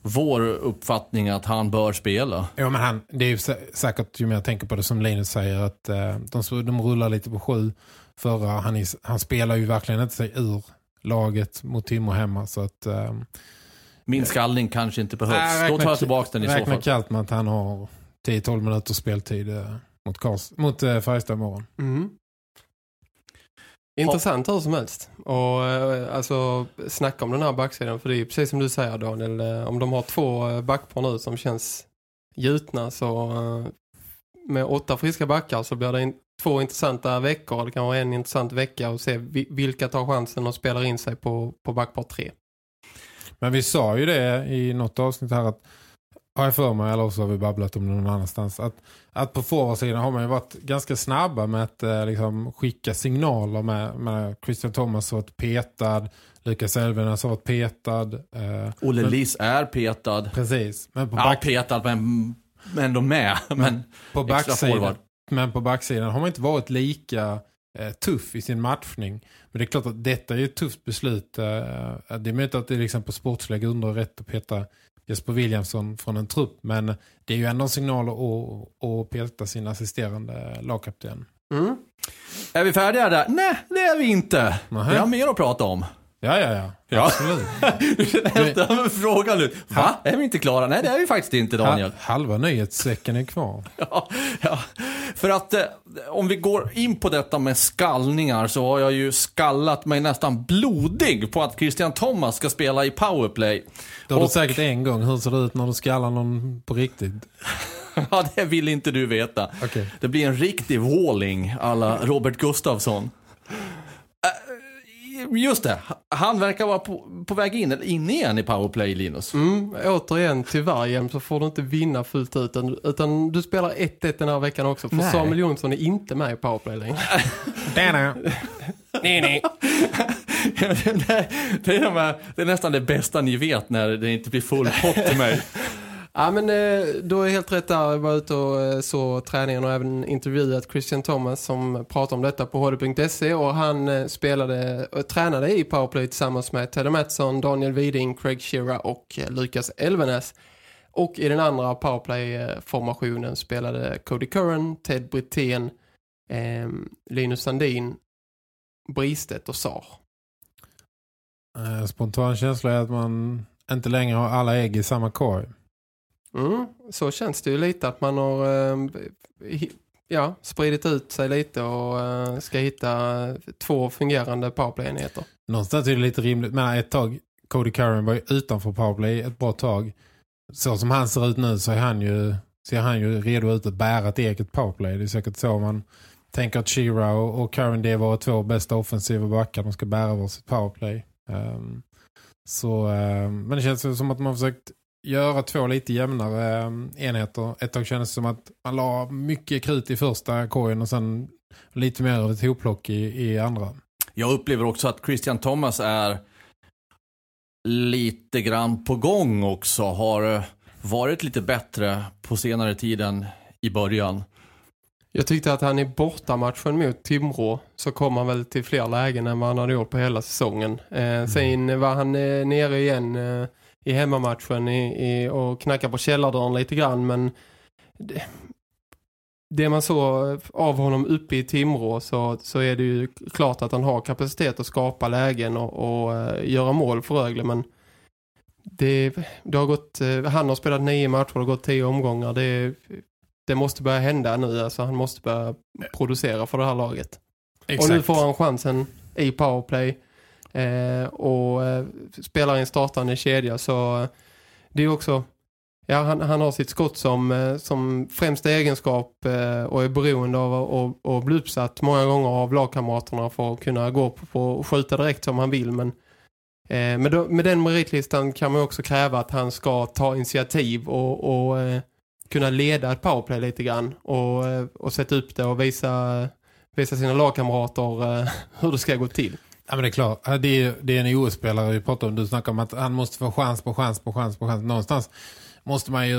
[SPEAKER 3] vår uppfattning att han bör spela.
[SPEAKER 4] Ja, men han, det är ju sä- säkert ju mer jag tänker på det som Linus säger att eh, de, de rullar lite på sju. Förra, han, är, han spelar ju verkligen inte sig ur laget mot Timor hemma så att eh,
[SPEAKER 3] Min skallning kanske inte behövs.
[SPEAKER 4] Nej,
[SPEAKER 3] Då
[SPEAKER 4] räkna-
[SPEAKER 3] tar jag tillbaka den i så
[SPEAKER 4] räkna
[SPEAKER 3] fall.
[SPEAKER 4] kallt med att han har 10-12 minuter speltid eh, mot, Kars, mot eh, Färjestad imorgon.
[SPEAKER 5] Mm. Intressant hur som helst. Och eh, alltså snacka om den här backsidan. För det är precis som du säger Daniel. eh, Om de har två eh, backpar nu som känns gjutna så med åtta friska backar så blir det in, två intressanta veckor. Det kan vara en intressant vecka och se vi- vilka tar chansen och spelar in sig på, på backpar tre.
[SPEAKER 4] Men vi sa ju det i något avsnitt här att har jag för mig, eller så har vi babblat om det någon annanstans, att, att på forwardsidan har man ju varit ganska snabba med att eh, liksom, skicka signaler med, med Christian Thomas har varit petad, Lukas Elvenas har varit petad. Eh,
[SPEAKER 3] Olle
[SPEAKER 4] men-
[SPEAKER 3] Liss är petad.
[SPEAKER 4] Precis. Men på,
[SPEAKER 3] Ja,
[SPEAKER 4] back,
[SPEAKER 3] petad men, men ändå med. Men
[SPEAKER 4] på, backsidan, men på backsidan har man inte varit lika eh, tuff i sin matchning. Men det är klart att detta är ett tufft beslut. Eh, det är möjligt att det är liksom på sportsliga grunder är rätt att peta Jesper Williamson från en trupp. Men det är ju ändå en signal att, att peta sin assisterande lagkapten.
[SPEAKER 5] Mm.
[SPEAKER 3] Är vi färdiga där? Nej, det är vi inte.
[SPEAKER 4] Nähä.
[SPEAKER 3] Vi har mer att prata om.
[SPEAKER 4] Ja, ja, ja.
[SPEAKER 3] Ja.
[SPEAKER 4] Absolut. *laughs*
[SPEAKER 3] Du efter frågan nu. Va? Är vi inte klara? Nej, det är vi faktiskt inte, Daniel.
[SPEAKER 4] Ha, halva nyhetssäcken är kvar. *laughs*
[SPEAKER 3] Ja, ja. För att eh, om vi går in på detta med skallningar så har jag ju skallat mig nästan blodig på att Christian Thomas ska spela i powerplay.
[SPEAKER 4] Det har du
[SPEAKER 3] Och-
[SPEAKER 4] säkert en gång. Hur ser det ut när du skallar någon på riktigt? *laughs*
[SPEAKER 3] Ja, det vill inte du veta.
[SPEAKER 4] Okej.
[SPEAKER 3] Det blir en riktig walling alla Robert Gustafsson. Just det, han verkar vara på, på väg in, eller inne igen i powerplay, Linus.
[SPEAKER 5] Mm, återigen, tyvärr Jem, så får du inte vinna fullt ut. Utan, utan du spelar 1-1 den här veckan också. För
[SPEAKER 3] Nej.
[SPEAKER 5] Samuel Jonsson är inte med i powerplay längre. *laughs* Nej, nej. *laughs*
[SPEAKER 3] det, är, det, är de här, det är nästan det bästa ni vet när det inte blir full pott till mig. *laughs*
[SPEAKER 5] Ja men eh, du är helt rätt där. Jag var ute och eh, så träningen och även intervjuat Christian Thomas som pratar om detta på hd.se och han eh, spelade och tränade i powerplay tillsammans med Ted Mattsson, Daniel Widing, Craig Shearer och Lukas Elvenes. Och i den andra powerplay-formationen spelade Cody Curran, Ted Brithén, eh, Linus Sandin, Bristedt och Sar.
[SPEAKER 4] Spontan känsla är att man inte längre har alla ägg i samma korg.
[SPEAKER 5] Mm, så känns det ju lite att man har eh, hi- ja, spridit ut sig lite och eh, ska hitta två fungerande powerplay-enheter.
[SPEAKER 4] Någonstans är det lite rimligt. Men ett tag, Cody Curran var ju utanför powerplay ett bra tag. Så som han ser ut nu så är han ju, ser han ju redo ut att bära ett eget powerplay. Det är säkert så man tänker att Shira och, och Curran det var två bästa offensiva backar. De ska bära varsitt powerplay. Ehm, så, ehm, men det känns ju som att man har försökt göra två lite jämnare um, enheter. Ett tag kändes det som att man la mycket krut i första korgen och sen lite mer av ett hopplock i, i andra.
[SPEAKER 3] Jag upplever också att Christian Thomas är lite grann på gång också. Har eh, varit lite bättre på senare tiden i början.
[SPEAKER 5] Jag tyckte att han i bortamatchen mot Timrå så kom han väl till fler lägen än vad han hade gjort på hela säsongen. Eh, sen var han eh, nere igen eh, i hemmamatchen i, i, och knackade på källardörren lite grann men det, det man såg av honom uppe i Timrå så, så är det ju klart att han har kapacitet att skapa lägen och, och eh, göra mål för Rögle men det, det har gått, eh, han har spelat nio matcher och gått tio omgångar. Det, det måste börja hända nu. Alltså han måste börja producera för det här laget. Och nu får han chansen i powerplay eh, och eh, spelar i en startande kedja så eh, det är också ja, han, han har sitt skott som, eh, som främsta egenskap eh, och är beroende av att- bli uppsatt många gånger av lagkamraterna för att kunna gå på, på och skjuta direkt som han vill men eh, med, då- med den meritlistan kan man också kräva att han ska ta initiativ och, och eh, kunna leda ett powerplay lite grann och, eh, och sätta upp det och visa, visa sina lagkamrater eh, *laughs* hur det ska gå till.
[SPEAKER 4] Ja men det är klart. Det är, det är en OS-spelare vi pratar om. Du snackar om att han måste få chans på chans på chans på chans. Någonstans måste man ju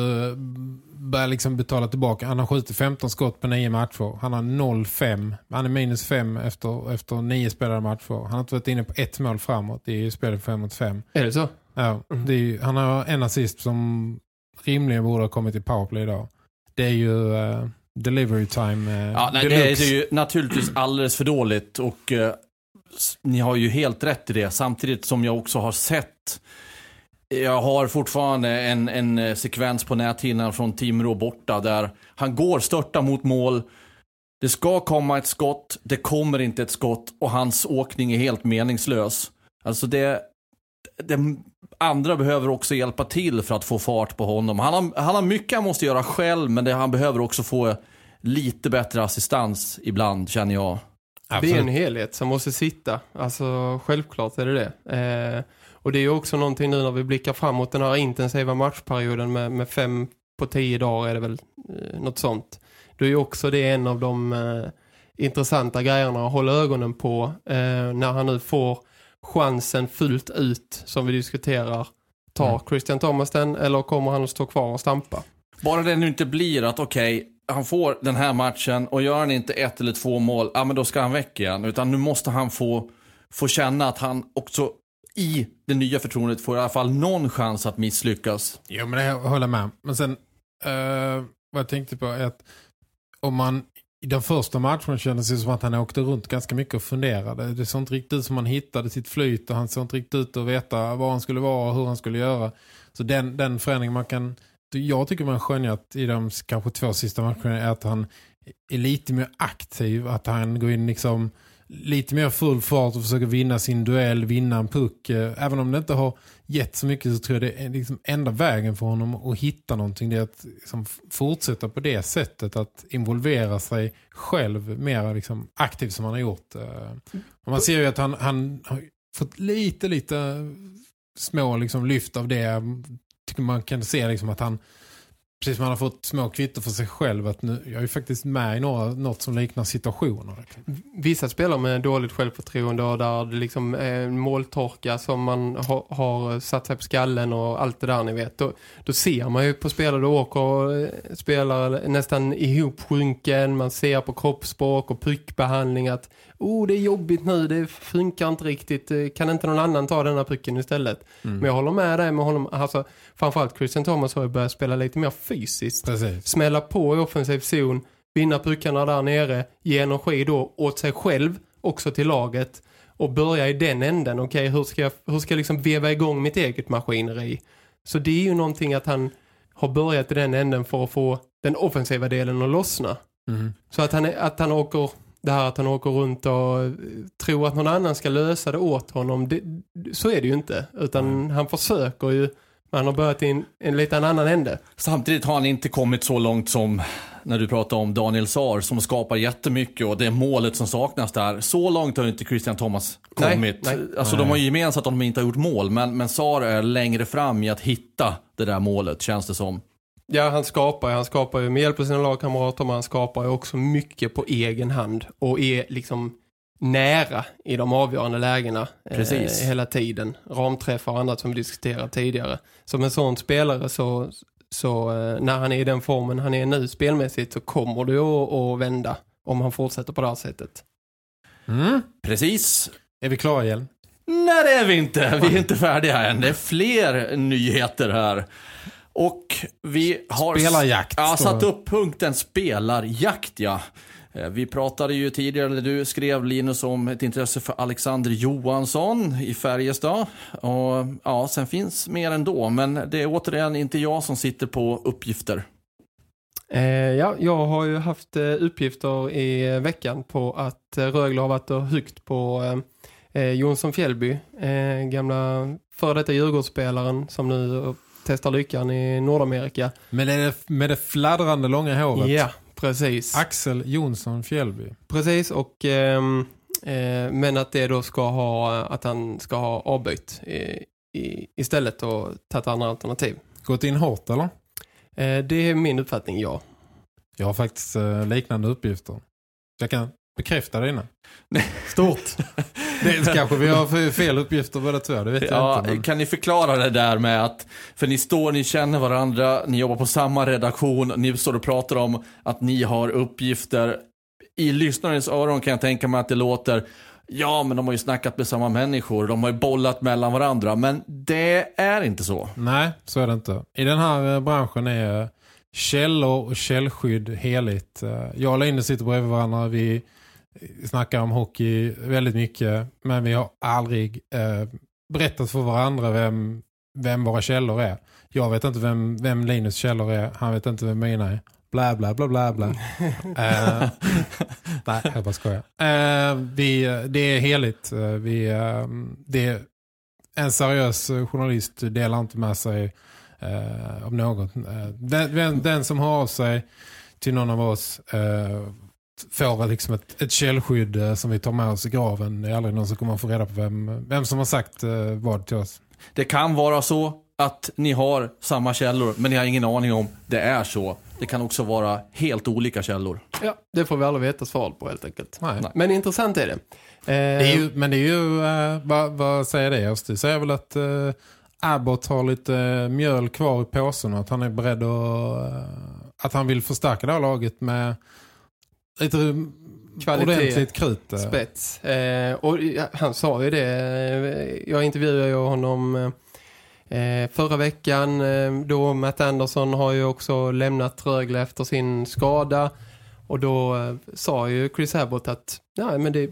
[SPEAKER 4] börja liksom betala tillbaka. Han har skjutit 15 skott på 9 matcher. Han har 0-5. Han är minus 5 efter, efter 9 spelade matcher. Han har inte varit inne på ett mål framåt. Det är ju spel 5 mot 5.
[SPEAKER 5] Är det så?
[SPEAKER 4] Ja, det är ju, han har en assist som rimligen borde ha kommit i powerplay idag. Det är ju eh, delivery time eh,
[SPEAKER 3] Ja, nej, det är ju naturligtvis alldeles för dåligt och s- ni har ju helt rätt i det. Samtidigt som jag också har sett jag har fortfarande en, en eh, sekvens på näthinnan från Timrå borta där han går störta mot mål. Det ska komma ett skott, det kommer inte ett skott och hans åkning är helt meningslös. Alltså det, det andra behöver också hjälpa till för att få fart på honom. Han har, han har mycket han måste göra själv men det, han behöver också få lite bättre assistans ibland känner jag.
[SPEAKER 5] Det är en helhet som måste sitta. Alltså självklart är det det. Eh, och det är också någonting nu när vi blickar framåt den här intensiva matchperioden med, med fem på tio dagar är det väl eh, något sånt. Då är ju också det en av de eh, intressanta grejerna att hålla ögonen på eh, när han nu får chansen fullt ut som vi diskuterar. Tar
[SPEAKER 3] Mm.
[SPEAKER 5] Christian Thomas den eller kommer han att stå kvar och stampa?
[SPEAKER 3] Bara det nu inte blir att okej, han får den här matchen och gör han inte ett eller två mål, ja men då ska han väck igen. Utan nu måste han få, få känna att han också i det nya förtroendet får i alla fall någon chans att misslyckas.
[SPEAKER 4] Jo, men det håller jag med. Men sen, uh, vad jag tänkte på är att om man i den första matchen kändes det som att han åkte runt ganska mycket och funderade. Det såg inte riktigt ut som han hittade sitt flyt och han såg inte riktigt ut att veta var han skulle vara och hur han skulle göra. Så den, den förändringen man kan, jag tycker man skönjat i de kanske två sista matcherna är att han är lite mer aktiv, att han går in liksom lite mer full fart och försöker vinna sin duell, vinna en puck. Eh, även om det inte har gett så mycket så tror jag det är liksom enda vägen för honom att hitta någonting. Det är att liksom fortsätta på det sättet, att involvera sig själv mer liksom aktivt som han har gjort. Eh, och man ser ju att han, han har fått lite, lite små liksom, lyft av det. Tycker man kan se liksom, att han precis som han har fått små kvittor för sig själv att nu, jag är faktiskt med i några, något som liknar situationer.
[SPEAKER 5] Vissa spelar med dåligt självförtroende och där det liksom är måltorka som man ha, har satt sig på skallen och allt det där ni vet. Då, då ser man ju på spelare och åker och eh, spelar nästan ihopsjunken. Man ser på kroppsspråk och prickbehandling att oh det är jobbigt nu, det funkar inte riktigt. Eh, kan inte någon annan ta den här pricken istället? Mm. Men jag håller med dig, med honom, alltså, framförallt Christian Thomas har ju börjat spela lite mer fysiskt.
[SPEAKER 4] Precis.
[SPEAKER 5] Smälla på i offensiv zon, vinna puckarna där nere, ge energi då åt sig själv, också till laget och börja i den änden. Okej, okay, hur ska jag, hur ska jag liksom veva igång mitt eget maskineri? Så det är ju någonting att han har börjat i den änden för att få den offensiva delen att lossna. Mm. Så att han, att han åker det här att han åker runt och tror att någon annan ska lösa det åt honom, det, så är det ju inte. Utan han försöker ju, han har börjat i en, en liten annan ände.
[SPEAKER 3] Samtidigt har han inte kommit så långt som när du pratar om Daniel Saar som skapar jättemycket och det är målet som saknas där. Så långt har inte Christian Thomas kommit. Nej, nej. Alltså nej. de har ju gemensamt att de inte har gjort mål, men, men Saar är längre fram i att hitta det där målet, känns det som.
[SPEAKER 5] Ja, han skapar, han skapar ju med hjälp av sina lagkamrater men han skapar ju också mycket på egen hand och är liksom nära i de avgörande lägena eh, hela tiden. Ramträffar och annat som vi diskuterat tidigare. Som en sån spelare så, så eh, när han är i den formen han är nu spelmässigt så kommer det att, att vända om han fortsätter på det här sättet.
[SPEAKER 3] Mm. Precis.
[SPEAKER 4] Är vi klara igen?
[SPEAKER 3] Nej det är vi inte. Vi är inte färdiga än. Det är fler nyheter här. Och vi har
[SPEAKER 4] spelarjakt,
[SPEAKER 3] ja, satt upp punkten spelarjakt, ja. Eh, vi pratade ju tidigare, eller du skrev Linus om ett intresse för Alexander Johansson i Färjestad. Och ja, sen finns mer ändå, men det är återigen inte jag som sitter på uppgifter.
[SPEAKER 5] Eh, ja, jag har ju haft eh, uppgifter i veckan på att eh, Rögle har varit högt på eh, Jonsson Fjällby, gamla före detta Djurgårdsspelaren som nu testar lyckan i Nordamerika.
[SPEAKER 4] Men det, med det fladdrande långa håret.
[SPEAKER 5] Ja, precis.
[SPEAKER 4] Axel Jonsson Fjällby.
[SPEAKER 5] Precis, och eh, eh, men att det då ska ha, att han ska ha avbytt i, i, istället och tagit andra alternativ.
[SPEAKER 4] Gått in hårt eller?
[SPEAKER 5] Eh, det är min uppfattning, ja.
[SPEAKER 4] Jag har faktiskt eh, liknande uppgifter. Jag kan bekräfta det innan.
[SPEAKER 5] Stort. *laughs*
[SPEAKER 4] Det kanske vi har fel uppgifter båda två, det vet ja, jag inte.
[SPEAKER 3] Men... Kan ni förklara det där med att, för ni står, ni känner varandra, ni jobbar på samma redaktion, ni står och pratar om att ni har uppgifter. I lyssnarens öron kan jag tänka mig att det låter, ja men de har ju snackat med samma människor, de har ju bollat mellan varandra, men det är inte så.
[SPEAKER 4] Nej, så är det inte. I den här eh, branschen är källor och källskydd heligt. Eh, jag och Line sitter bredvid varandra, vi snackar om hockey väldigt mycket. Men vi har aldrig eh, berättat för varandra vem, vem våra källor är. Jag vet inte vem, vem Linus källor är. Han vet inte vem mina är. Bla bla bla bla bla. uh, *laughs* nej, jag bara skojar. Uh, vi, det är heligt. Uh, vi, uh, det är en seriös journalist delar inte med sig uh, av något. Den, den, som har av sig till någon av oss får liksom ett, ett källskydd eh, som vi tar med oss i graven. Det är aldrig någon som kommer att få reda på vem, vem som har sagt eh, vad till oss.
[SPEAKER 3] Det kan vara så att ni har samma källor men ni har ingen aning om det är så. Det kan också vara helt olika källor.
[SPEAKER 5] Ja, det får vi aldrig veta svar på helt enkelt. Nej. Men intressant är det.
[SPEAKER 4] Eh... det är ju, men det är ju, eh, vad, vad, säger det? Östi? Säger väl att eh, Abbott har lite eh, mjöl kvar i påsen och att han är beredd att, eh, att han vill förstärka det här laget med lite Kvalitet, ordentligt krut.
[SPEAKER 5] Spets. Eh, och han sa ju det. Eh, jag intervjuade ju honom eh, förra veckan. Eh, då Matt Anderson har ju också lämnat Rögle efter sin skada. Och då eh, sa ju Chris Abbott att nej, men det,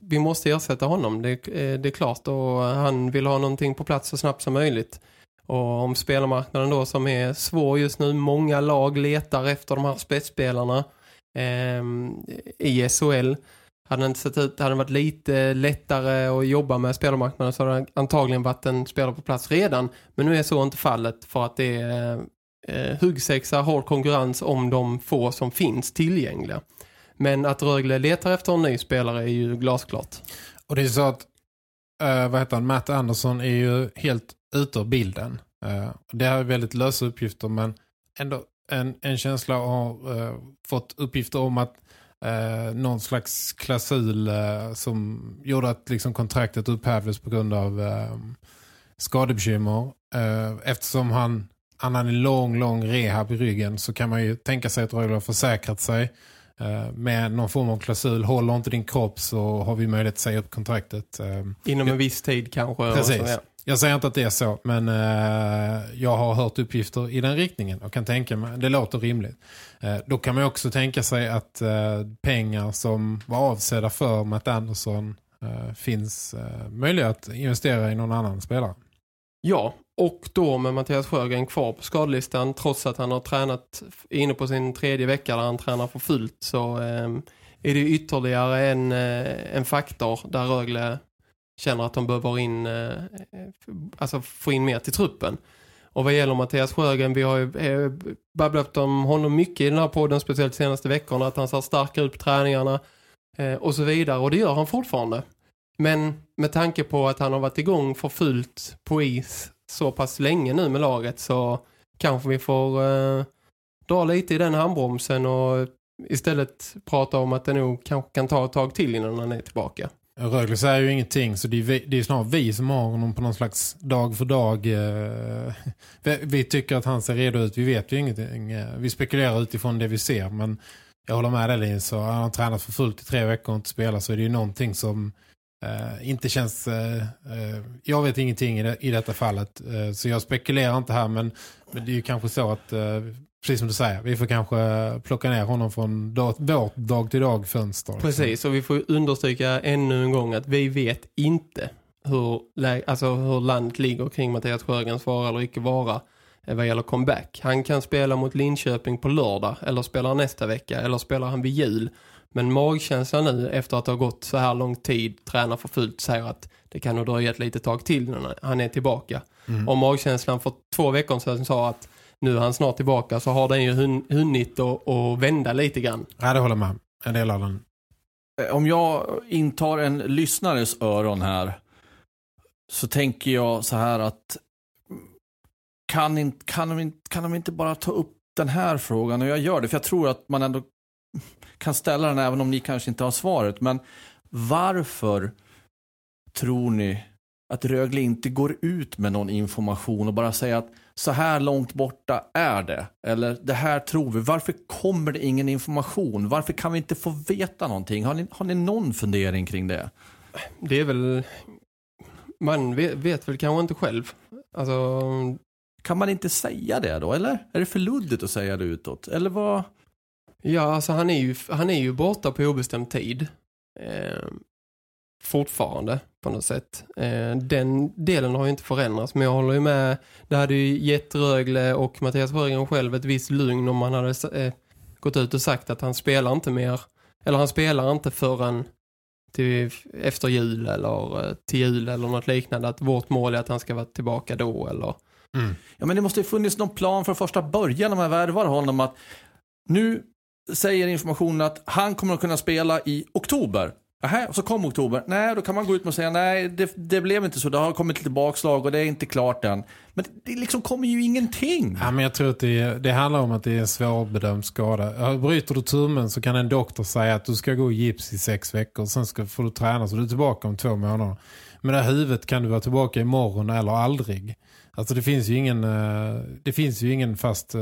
[SPEAKER 5] vi måste ersätta honom. Det, eh, det är klart. Och han vill ha någonting på plats så snabbt som möjligt. Och om spelarmarknaden då som är svår just nu. Många lag letar efter de här spetsspelarna eh, i SHL. Hade den inte sett ut, hade det varit lite lättare att jobba med spelarmarknaden så hade den antagligen varit en spelare på plats redan. Men nu är så inte fallet för att det är eh, huggsexa, hård konkurrens om de få som finns tillgängliga. Men att Rögle letar efter en ny spelare är ju glasklart.
[SPEAKER 4] Och det är så att eh, vad heter han, Matt Anderson är ju helt ute ur bilden. Eh, det är väldigt lösa uppgifter men ändå en, en känsla har eh, fått uppgifter om att eh, någon slags klausul eh, som gjorde att liksom, kontraktet upphävdes på grund av eh, skadebekymmer. Eh, eftersom han, han hade en lång, lång rehab i ryggen så kan man ju tänka sig att Rögle har försäkrat sig eh, med någon form av klausul. Håller inte din kropp så har vi möjlighet att säga upp kontraktet. Eh,
[SPEAKER 5] Inom en viss tid kanske.
[SPEAKER 4] Precis.
[SPEAKER 5] Och så, ja.
[SPEAKER 4] Jag säger inte att det är så, men eh, jag har hört uppgifter i den riktningen och kan tänka mig, det låter rimligt. Eh, då kan man också tänka sig att eh, pengar som var avsedda för Matt Anderson eh, finns eh, möjliga att investera i någon annan spelare.
[SPEAKER 5] Ja, och då med Mattias Sjögren kvar på skadelistan trots att han har tränat inne på sin tredje vecka där han tränar för fullt så eh, är det ytterligare en, eh, en faktor där Rögle känner att de behöver in, eh, eh, alltså få in mer till truppen. Och vad gäller Mattias Sjögren, vi har ju eh, babblat om honom mycket i den här podden, speciellt de senaste veckorna, att han ser starkare ut på träningarna och så vidare. Och det gör han fortfarande. Men med tanke på att han har varit igång för fullt på is så pass länge nu med laget så kanske vi får eh, dra lite i den handbromsen och istället prata om att det nog kanske kan ta ett tag till innan han är tillbaka.
[SPEAKER 4] Rögle säger ju ingenting så det är, vi, det är snarare vi som har honom på någon slags dag för dag. Eh, vi, vi tycker att han ser redo ut, vi vet ju ingenting. Eh, vi spekulerar utifrån det vi ser men jag håller med dig Linus, så han har tränat för fullt i tre veckor och inte spelat så är det ju någonting som eh, inte känns... Eh, eh, jag vet ingenting i, det, i detta fallet eh, så jag spekulerar inte här men, men det är ju kanske så att eh, precis som du säger, vi får kanske plocka ner honom från dag, vårt dag-till-dag-fönster. liksom.
[SPEAKER 5] Precis, och vi får understryka ännu en gång att vi vet inte hur, alltså hur landet ligger kring Mattias Sjögrens vara eller icke vara eh, vad gäller comeback. Han kan spela mot Linköping på lördag eller spelar nästa vecka eller spelar han vid jul. Men magkänslan nu efter att ha gått så här lång tid, träna för fullt, säger att det kan nog dröja ett litet tag till när han är tillbaka.
[SPEAKER 4] Mm.
[SPEAKER 5] Och magkänslan för två veckor sedan sa att nu är han snart tillbaka så har den ju hun- hunnit att att vända lite grann.
[SPEAKER 4] Ja, det håller jag med. En del av den.
[SPEAKER 3] Eh, Om jag intar en lyssnares öron här så tänker jag så här att kan, inte, kan, de, inte, kan de inte bara ta upp den här frågan och jag gör det för jag tror att man ändå *laughs* kan ställa den även om ni kanske inte har svaret men varför tror ni att Rögle inte går ut med någon information och bara säger att så här långt borta är det. Eller det här tror vi. Varför kommer det ingen information? Varför kan vi inte få veta någonting? Har ni, har ni någon fundering kring det?
[SPEAKER 5] Det är väl... Man vet, vet väl kanske inte själv. Alltså,
[SPEAKER 3] Kan man inte säga det då? Eller är det för luddigt att säga det utåt? Eller vad?
[SPEAKER 5] ja, alltså han är ju, han är ju borta på obestämd tid. Eh, fortfarande på något sätt. Eh, den delen har ju inte förändrats men jag håller ju med. Det hade ju gett Rögle och Mattias Sjögren själv ett visst lugn om man hade eh, gått ut och sagt att han spelar inte mer. Eller han spelar inte förrän till efter jul eller eh, till jul eller något liknande. Att vårt mål är att han ska vara tillbaka då eller...
[SPEAKER 3] Ja, men det måste ju funnits någon plan från första början när man värvar honom att nu säger informationen att han kommer att kunna spela i oktober. Aha, och så kom oktober. Nej, då kan man gå ut och säga nej, det, det blev inte så. Det har kommit lite bakslag och det är inte klart än. Men det liksom kommer ju ingenting.
[SPEAKER 4] Ja, men jag tror att det, det handlar om att det är en svårbedömd skada. Bryter du tummen så kan en doktor säga att du ska gå i gips i sex veckor. Sen ska, får du träna så du är tillbaka om två månader. Men det här huvudet kan du vara tillbaka imorgon eller aldrig. Alltså det finns ju ingen, eh, det finns ju ingen fast, eh,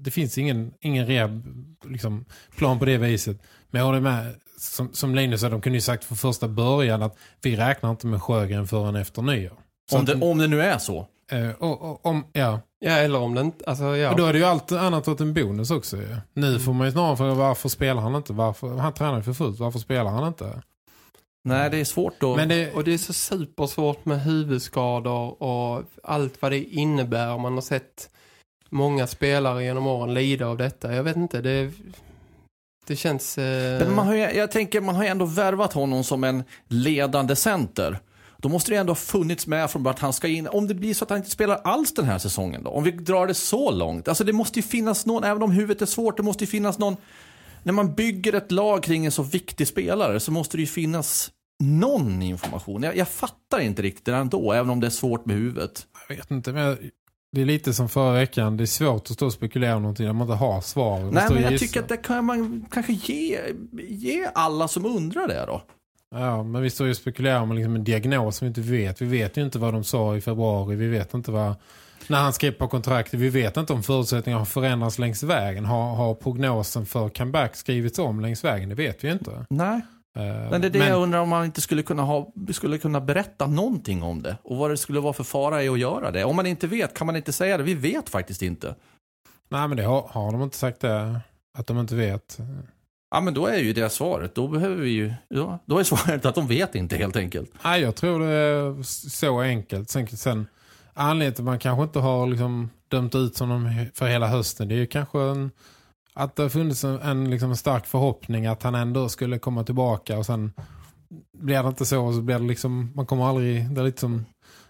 [SPEAKER 4] det finns ingen, ingen rehab, liksom, plan på det viset. Men jag håller med, som, som Linus sa, de kunde ju sagt från första början att vi räknar inte med Sjögren förrän efter nyår. Så
[SPEAKER 3] Om
[SPEAKER 4] att-
[SPEAKER 3] det, om det nu är så.
[SPEAKER 4] eh, och, och, om, ja.
[SPEAKER 5] Ja, eller om det inte... Alltså, ja.
[SPEAKER 4] Och då är det ju allt annat åt en bonus också. ju. Nu får man ju snarare fråga varför spelar han inte? Varför, han tränar ju för fullt. Varför spelar han inte?
[SPEAKER 3] Nej, det är svårt då.
[SPEAKER 4] Men det,
[SPEAKER 5] Och det är så supersvårt med huvudskador och allt vad det innebär. Man har sett många spelare genom åren lida av detta. Jag vet inte, det, det känns... Eh,
[SPEAKER 3] Men man har ju, jag tänker, man har ju ändå värvat honom som en ledande center. Då måste det ändå ha funnits med från början att han ska in. Om det blir så att han inte spelar alls den här säsongen då. Om vi drar det så långt. Alltså det måste ju finnas någon, även om huvudet är svårt, det måste ju finnas någon. När man bygger ett lag kring en så viktig spelare så måste det ju finnas någon information. Jag, jag fattar inte riktigt det ändå, även om det är svårt med huvudet.
[SPEAKER 4] Jag vet inte, men det är lite som förra veckan. Det är svårt att stå och spekulera om någonting när man inte har svar.
[SPEAKER 3] Nej, men jag
[SPEAKER 4] gissar.
[SPEAKER 3] tycker att det kan man kanske ge, ge alla som undrar det då.
[SPEAKER 4] Ja, men vi står ju och spekulerar om liksom en diagnos som vi inte vet. Vi vet ju inte vad de sa i februari. Vi vet inte vad... När han skrev på kontraktet. Vi vet inte om förutsättningarna har förändrats längs vägen. Har, har prognosen för comeback skrivits om längs vägen? Det vet vi inte.
[SPEAKER 3] Nej.
[SPEAKER 4] Eh,
[SPEAKER 3] Men det är det jag undrar om man inte skulle kunna, ha, skulle kunna berätta någonting om det. Och vad det skulle vara för fara i att göra det. Om man inte vet kan man inte säga det. Vi vet faktiskt inte.
[SPEAKER 4] Nej, men det har, har de inte sagt det. Att de inte vet.
[SPEAKER 3] Ja, men då är ju det svaret. Då behöver vi ju... Ja, då är *laughs* svaret att de vet inte helt enkelt.
[SPEAKER 4] Nej, jag tror det är så enkelt. Sen, sen anledningen till att man kanske inte har liksom dömt ut honom för hela hösten. Det är ju kanske en, att det har funnits en, en, liksom stark förhoppning att han ändå skulle komma tillbaka och sen blir det inte så och så blir det liksom, man kommer aldrig, det är lite som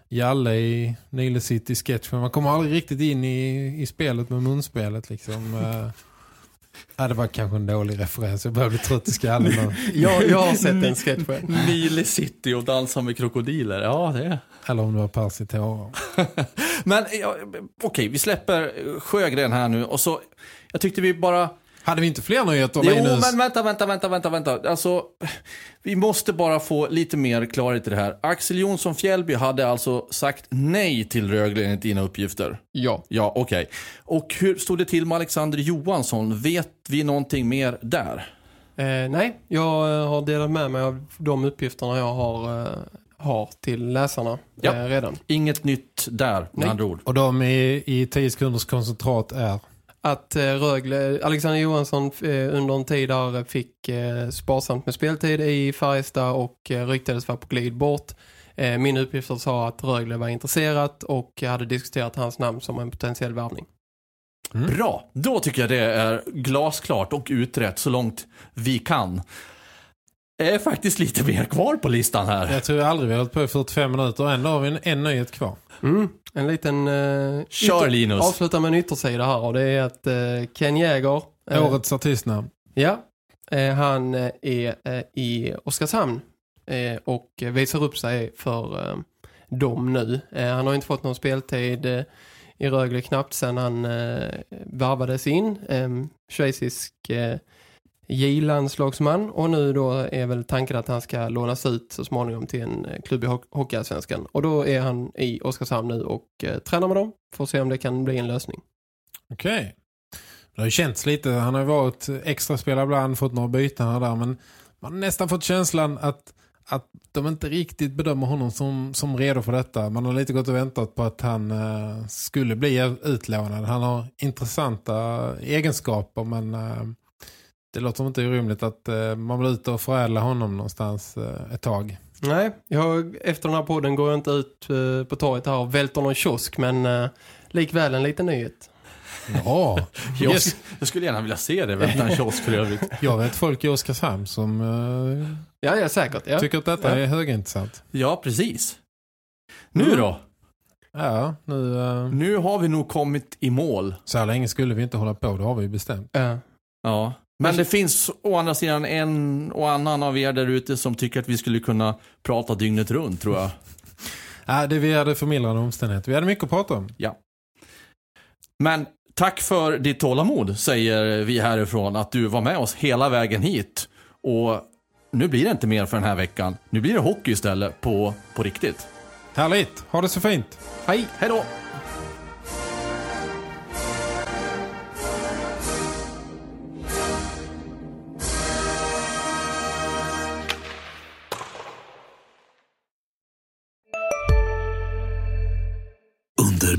[SPEAKER 4] Jalle i Nile City sketch men man kommer aldrig riktigt in i, i spelet med munspelet liksom. *laughs* Ja, det var kanske en dålig referens. Jag börjar bli trött i skallen. men- *laughs*
[SPEAKER 5] Jag, jag har sett en sketch på
[SPEAKER 3] Nile *laughs* City och dansa med krokodiler. Ja, det är...
[SPEAKER 4] Eller om det var Pers i tårar.
[SPEAKER 3] Men ja, okej, vi släpper Sjögren här nu. Och så, jag tyckte vi bara...
[SPEAKER 4] Hade vi inte fler nyheter,
[SPEAKER 3] Jo,
[SPEAKER 4] Linus?
[SPEAKER 3] men vänta, vänta, vänta, vänta, vänta. Alltså, vi måste bara få lite mer klarhet i det här. Axel Jonsson Fjällby hade alltså sagt nej till Rögle enligt dina uppgifter.
[SPEAKER 5] Ja.
[SPEAKER 3] Ja, okej. Och hur stod det till med Alexander Johansson? Vet vi någonting mer där?
[SPEAKER 5] Eh, nej, jag eh, har delat med mig av de uppgifterna jag har, eh, har till läsarna
[SPEAKER 3] Ja.
[SPEAKER 5] eh, redan.
[SPEAKER 3] Inget nytt där, med
[SPEAKER 5] Nej.
[SPEAKER 3] andra ord.
[SPEAKER 4] Och de i, i 10 sekunders koncentrat är...
[SPEAKER 5] Att eh, Rögle, Alexander Johansson eh, under en tid där fick eh, sparsamt med speltid i Färjestad och ryktades vara på glid bort. Min uppgifter sa att Rögle var intresserat och hade diskuterat hans namn som en potentiell värvning.
[SPEAKER 3] Bra, då tycker jag det är glasklart och utrett så långt vi kan. Det är faktiskt lite mer kvar på listan här.
[SPEAKER 4] Jag tror aldrig vi har hållit på i 45 minuter och ändå har vi en, en nyhet kvar.
[SPEAKER 5] Mm. En liten... Eh,
[SPEAKER 3] Kör, Linus.
[SPEAKER 5] Avsluta med en yttersida här och det är att eh, Ken Jäger... eh,
[SPEAKER 4] Årets artistnamn.
[SPEAKER 5] Ja, eh, han eh, är eh, i Oskarshamn eh, och visar upp sig för dem nu. Han har inte fått någon speltid i Rögle knappt sedan han eh, varvades in. Eh, schweizisk J-landslagsman och nu då är väl tanken att han ska lånas ut så småningom till en eh, klubb i Hockeyallsvenskan. Och då är han i Oskarshamn nu och eh, tränar med dem. Får se om det kan bli en lösning.
[SPEAKER 4] Okej. Det har ju känts lite, han har ju varit extra spelare ibland, fått några byten här och där, men man har nästan fått känslan att, att de inte riktigt bedömer honom som, som redo för detta. Man har lite gått och väntat på att han eh, skulle bli utlånad. Han har intressanta egenskaper, men eh, det låter som inte orimligt att eh, man blir ute och förädla honom någonstans eh, ett tag.
[SPEAKER 5] Nej, jag, efter den här podden går jag inte ut eh, på torget här och välter någon kiosk, men eh, likväl en liten nyhet.
[SPEAKER 4] Ja, *laughs*
[SPEAKER 3] Jag,
[SPEAKER 4] yes.
[SPEAKER 3] jag skulle gärna vilja se det, vänta en *laughs* kiosk för övrigt.
[SPEAKER 4] jag vet folk i Oskarshamn som eh,
[SPEAKER 5] Ja, ja säkert. Ja.
[SPEAKER 4] tycker att detta
[SPEAKER 5] Ja.
[SPEAKER 4] är högintressant.
[SPEAKER 3] Ja, precis. Nu då?
[SPEAKER 4] Ja, nu... eh,
[SPEAKER 3] Nu har vi nog kommit i mål.
[SPEAKER 4] Så här länge skulle vi inte hålla på, det har vi ju bestämt.
[SPEAKER 5] Ja.
[SPEAKER 3] Ja. Men det finns å andra sidan en och annan av er där ute som tycker att vi skulle kunna prata dygnet runt, tror jag. *laughs*
[SPEAKER 4] Ja, det vi hade förmildrande omständigheter. Vi hade mycket att prata om.
[SPEAKER 3] Ja. Men tack för ditt tålamod, säger vi härifrån, att du var med oss hela vägen hit. Och nu blir det inte mer för den här veckan. Nu blir det hockey istället, på, på riktigt.
[SPEAKER 4] Härligt, ha det så fint.
[SPEAKER 5] Hej!
[SPEAKER 3] Hej då!